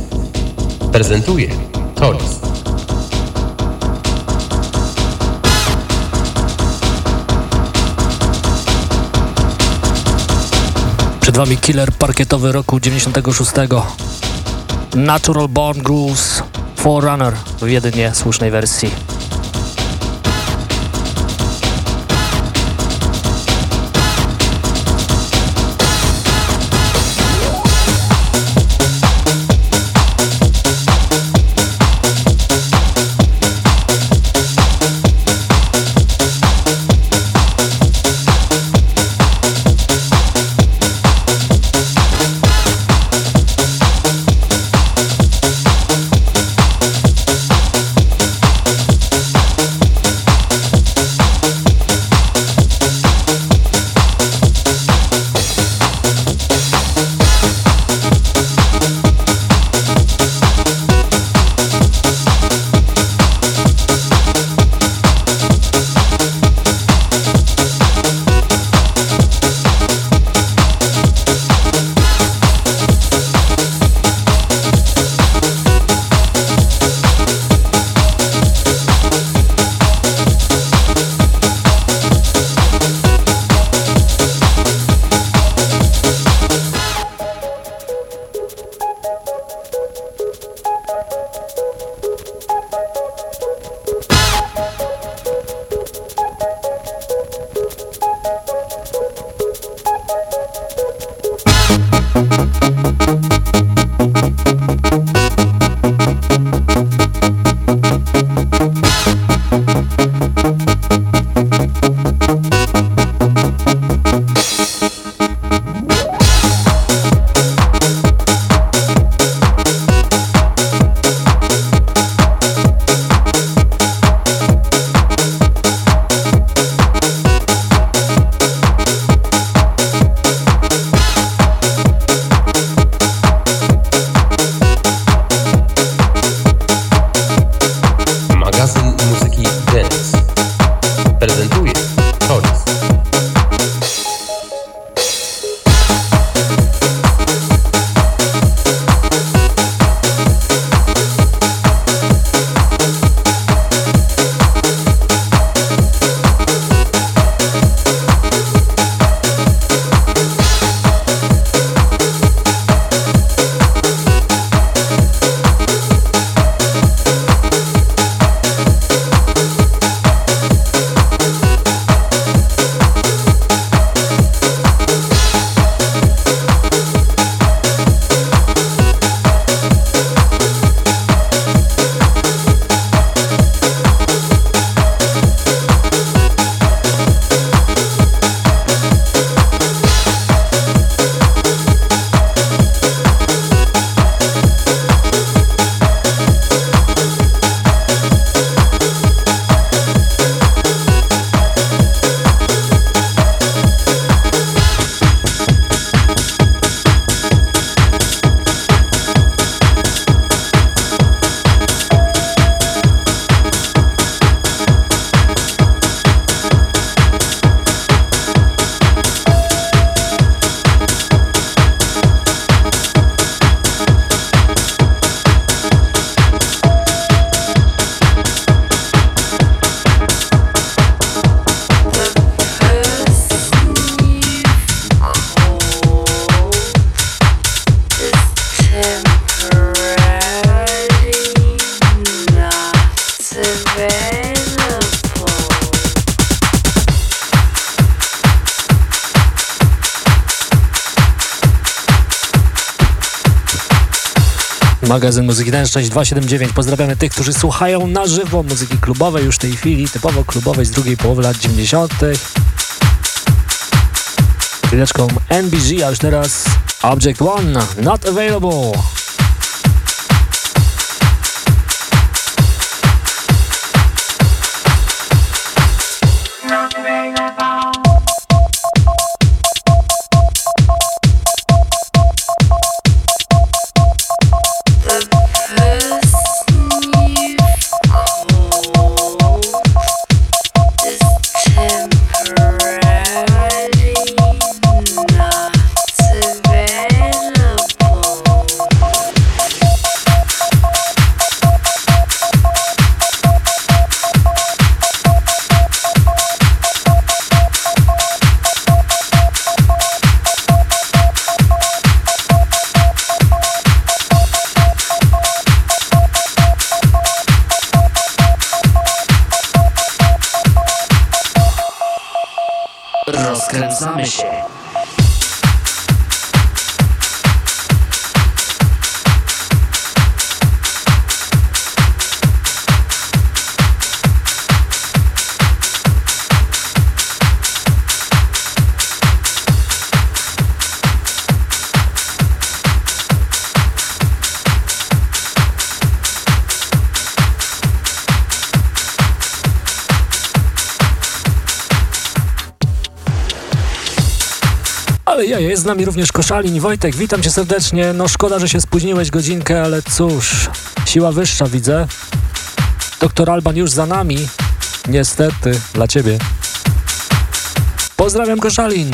prezentuje Tolis. Przed Wami killer parkietowy roku 96. Natural Born Grooves Forerunner w jedynie słusznej wersji. Muzyki Dance 6279. Pozdrawiamy tych, którzy słuchają na żywo muzyki klubowej już w tej chwili, typowo klubowej z drugiej połowy lat 90. Chwileczką NBG, a już teraz Object One, Not Available. Nami również Koszalin Wojtek. Witam cię serdecznie. No szkoda, że się spóźniłeś godzinkę, ale cóż, siła wyższa widzę. Doktor Alban już za nami. Niestety, dla ciebie. Pozdrawiam Koszalin.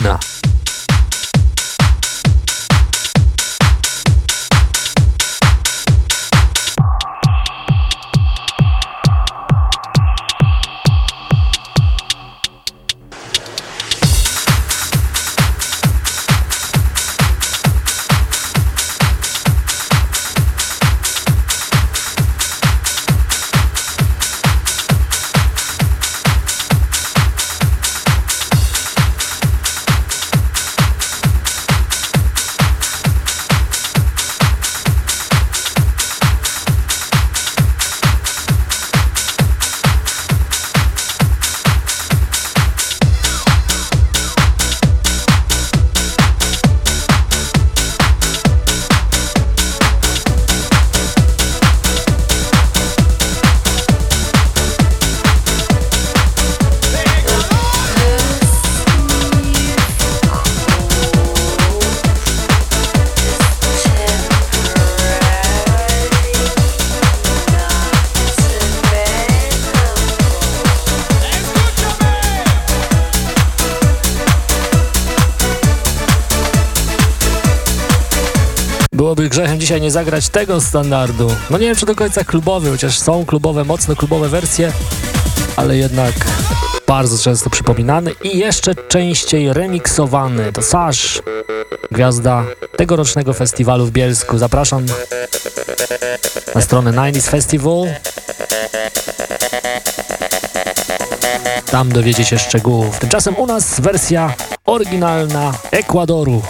Dzisiaj nie zagrać tego standardu. No nie wiem, czy do końca klubowy, chociaż są klubowe, mocno klubowe wersje, ale jednak bardzo często przypominany i jeszcze częściej remiksowany. To Sash, gwiazda tegorocznego festiwalu w Bielsku. Zapraszam na stronę 90s Festival. Tam dowiecie się szczegółów. Tymczasem u nas wersja oryginalna Ekwadoru.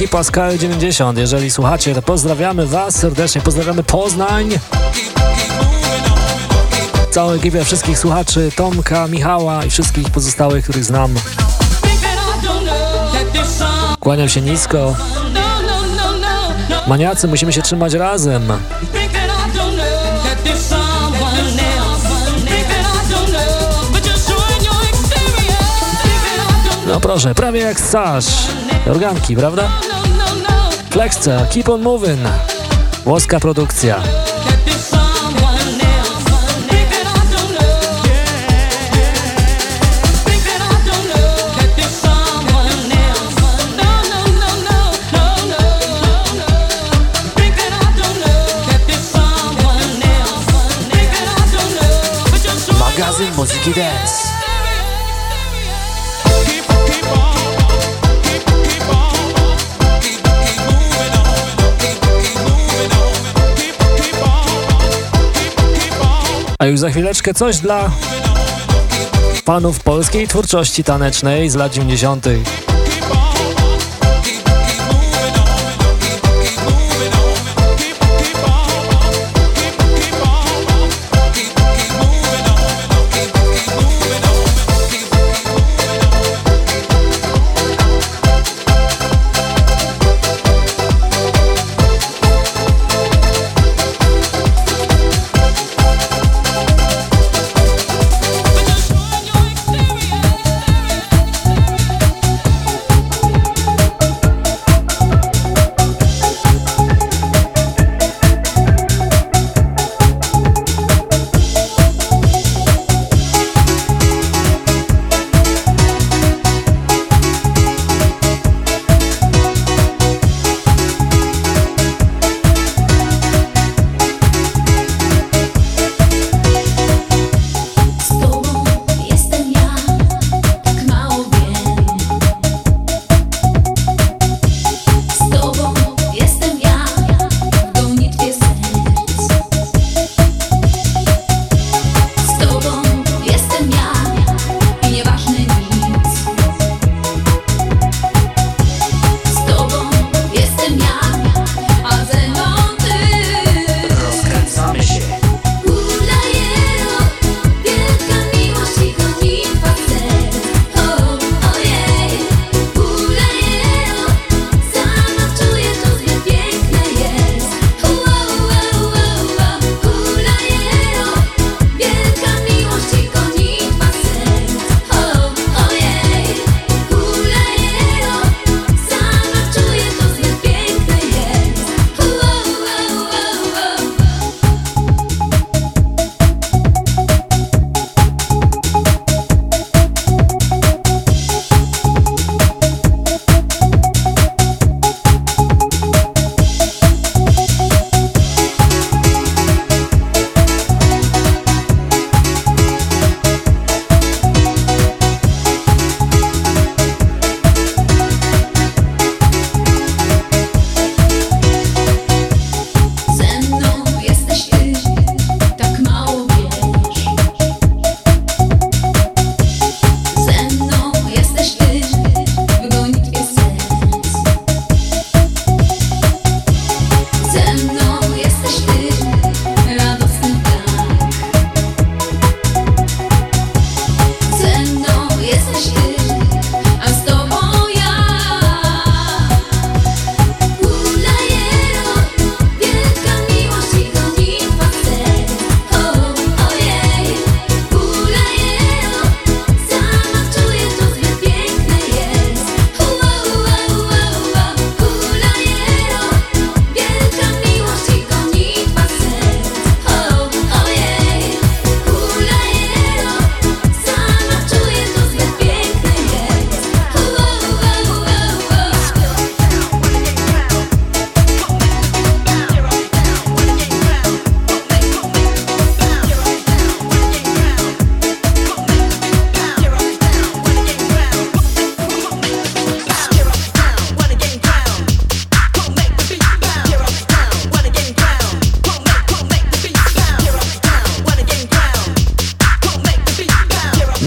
Ekipa z KL90. Jeżeli słuchacie, to pozdrawiamy Was serdecznie, pozdrawiamy Poznań. Całą ekipę wszystkich słuchaczy, Tomka, Michała i wszystkich pozostałych, których znam. Kłaniam się nisko. Maniacy, musimy się trzymać razem. No proszę, prawie jak Sasz. Organki, prawda? Flexce, keep on moving. Włoska produkcja. Magazyn Muzyki Dance. Już za chwileczkę coś dla fanów polskiej twórczości tanecznej z lat 90.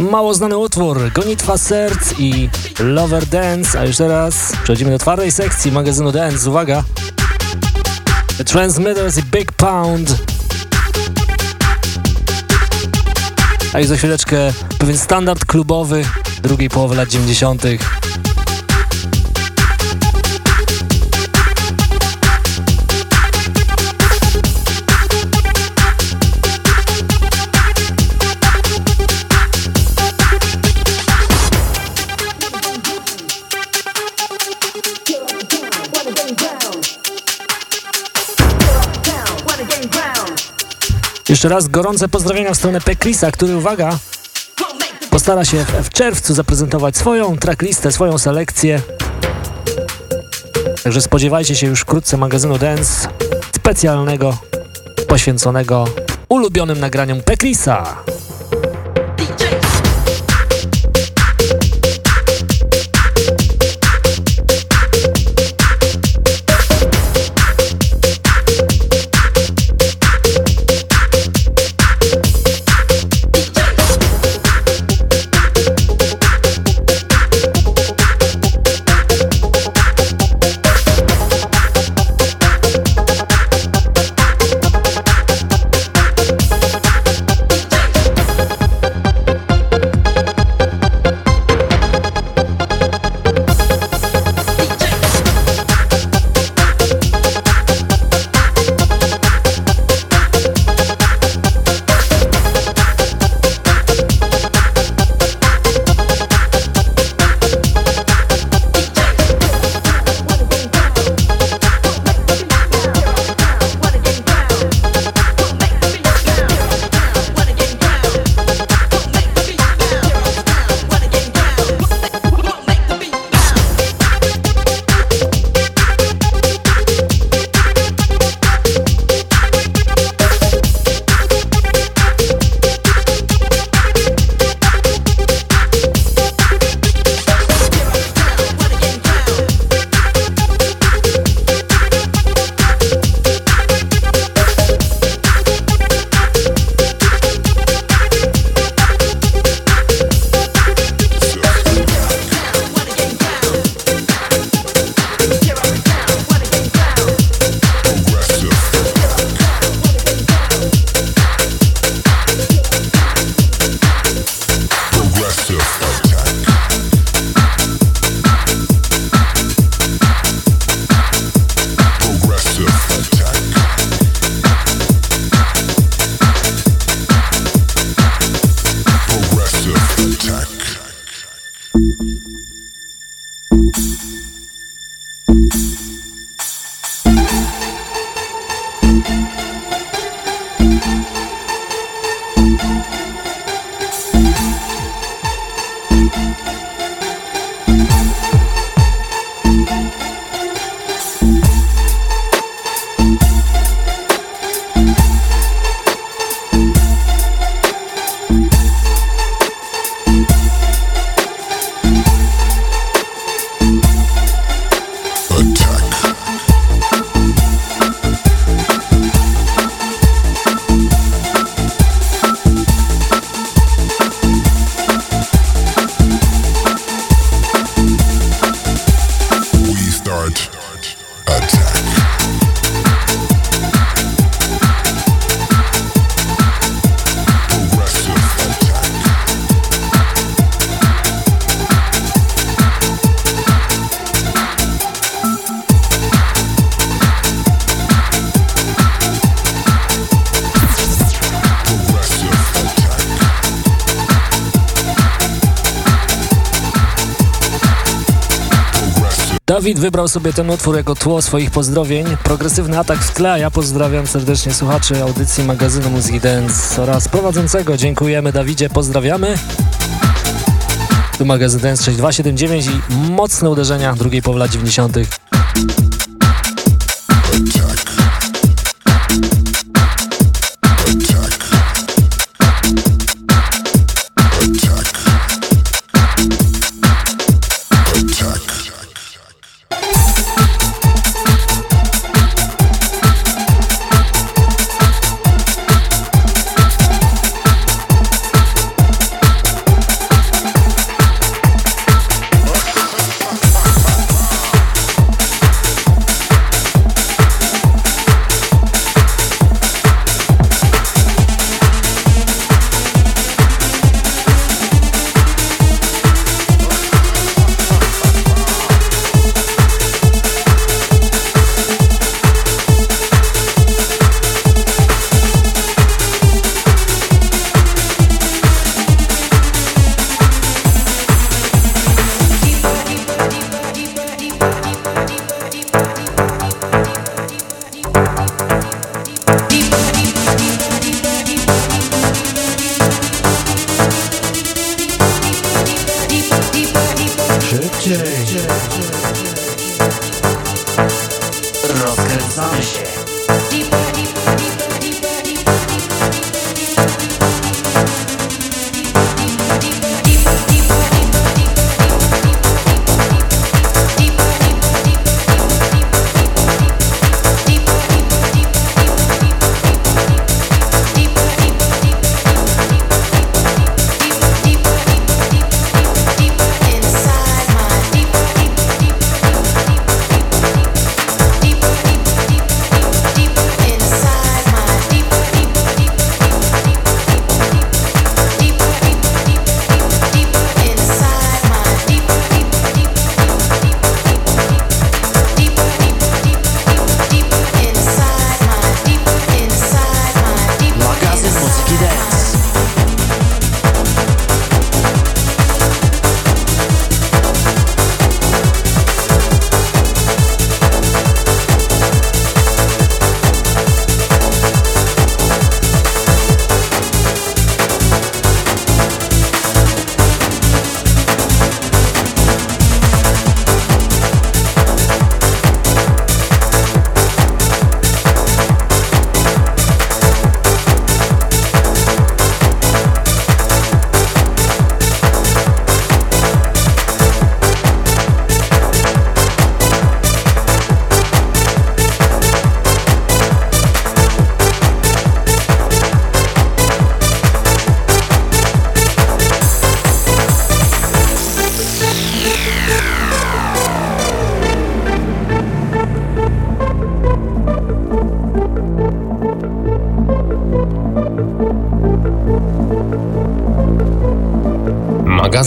mało znany utwór Gonitwa Serc i Lover Dance, a już teraz przechodzimy do twardej sekcji magazynu Dance. Uwaga! The Transmitters i Big Pound. A już za chwileczkę pewien standard klubowy drugiej połowy lat 90. Jeszcze raz gorące pozdrowienia w stronę Pekrisa, który, uwaga, postara się w, czerwcu zaprezentować swoją tracklistę, swoją selekcję. Także spodziewajcie się już wkrótce magazynu Dance specjalnego, poświęconego ulubionym nagraniom Pekrisa. Dawid wybrał sobie ten utwór jako tło swoich pozdrowień. Progresywny atak w tle, ja pozdrawiam serdecznie słuchaczy audycji magazynu Muzyki Dance oraz prowadzącego. Dziękujemy Dawidzie, pozdrawiamy. Tu magazyn Dance 6279 i mocne uderzenia drugiej połowy lat 90.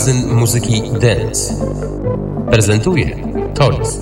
Magazyn muzyki Dance prezentuje Toys.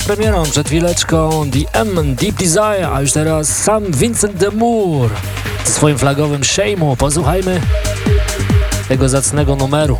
Za premierą, przed chwileczką The M Deep Desire, a już teraz sam Vincent de Moor ze swoim flagowym Shame'u. Posłuchajmy tego zacnego numeru.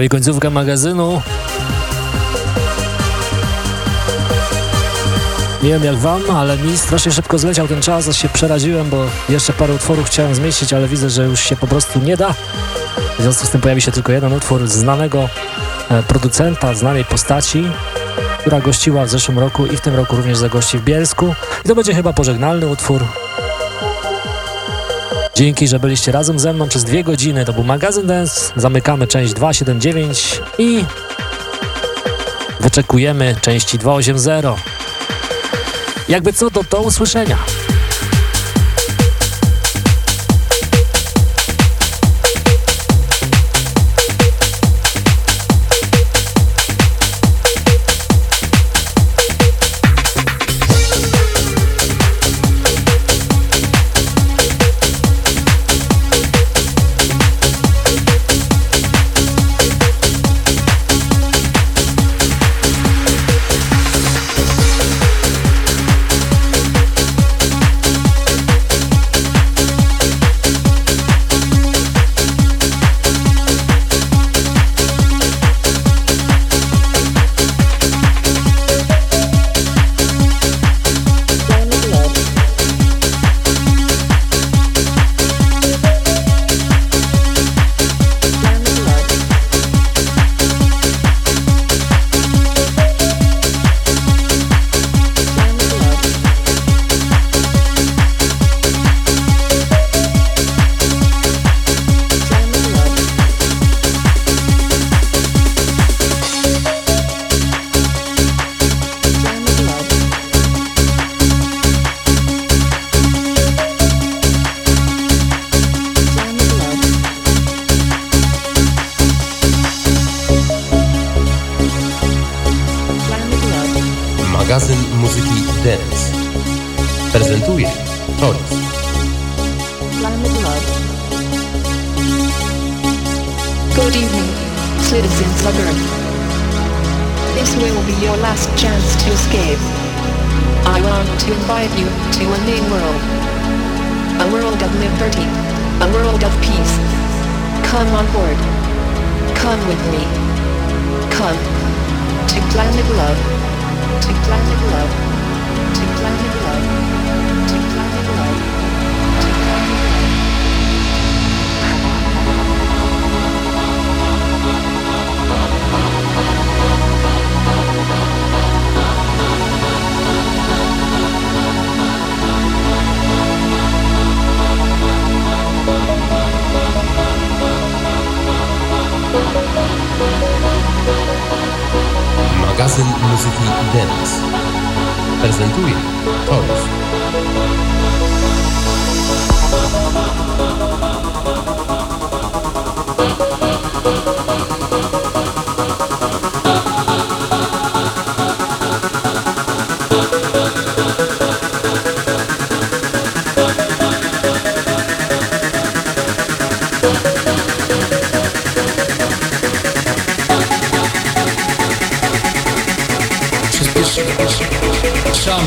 Prawie końcówka magazynu. Nie wiem jak wam, ale mi strasznie szybko zleciał ten czas, aż się przeraziłem, bo jeszcze parę utworów chciałem zmieścić, ale widzę, że już się po prostu nie da. W związku z tym pojawi się tylko jeden utwór znanego e, producenta, znanej postaci, która gościła w zeszłym roku i w tym roku również zagości w Bielsku. I to będzie chyba pożegnalny utwór. Dzięki, że byliście razem ze mną przez dwie godziny. To był magazyn Dance. Zamykamy część 279 i wyczekujemy części 280. Jakby co, to do usłyszenia. Prezentuje Toris. Good evening, citizens of Earth. This will be your last chance to escape. I want to invite you to a new world. A world of liberty. A world of peace. Come on board. Come with me. Come to planet love. To planet love. To planet love. Magazyn muzyki Dance prezentuje Toris.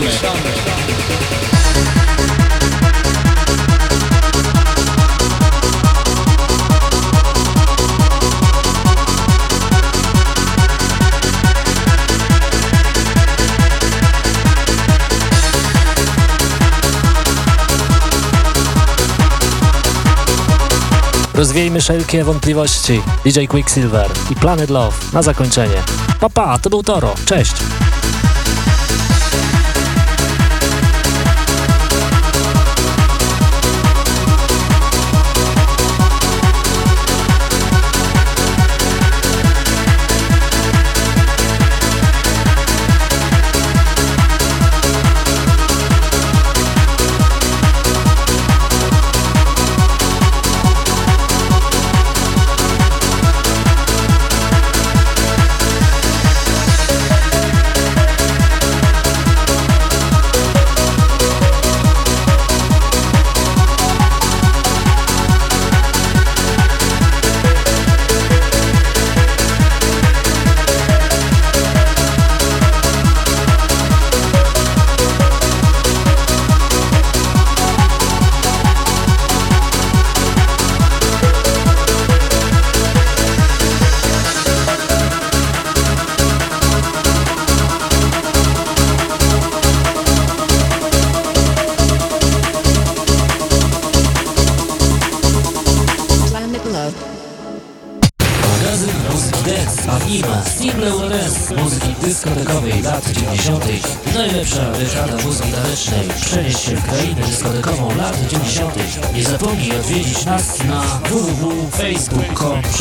Przyspieszamy. Rozwiejmy wszelkie wątpliwości. DJ Quicksilver i Planet Love na zakończenie. Papa, pa, to był Toro. Cześć.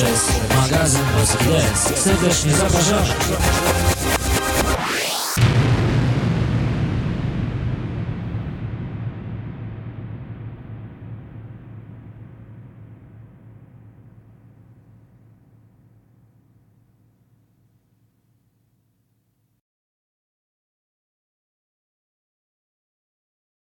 Przez magazyn Muzyki Dance. Serdecznie zapraszamy.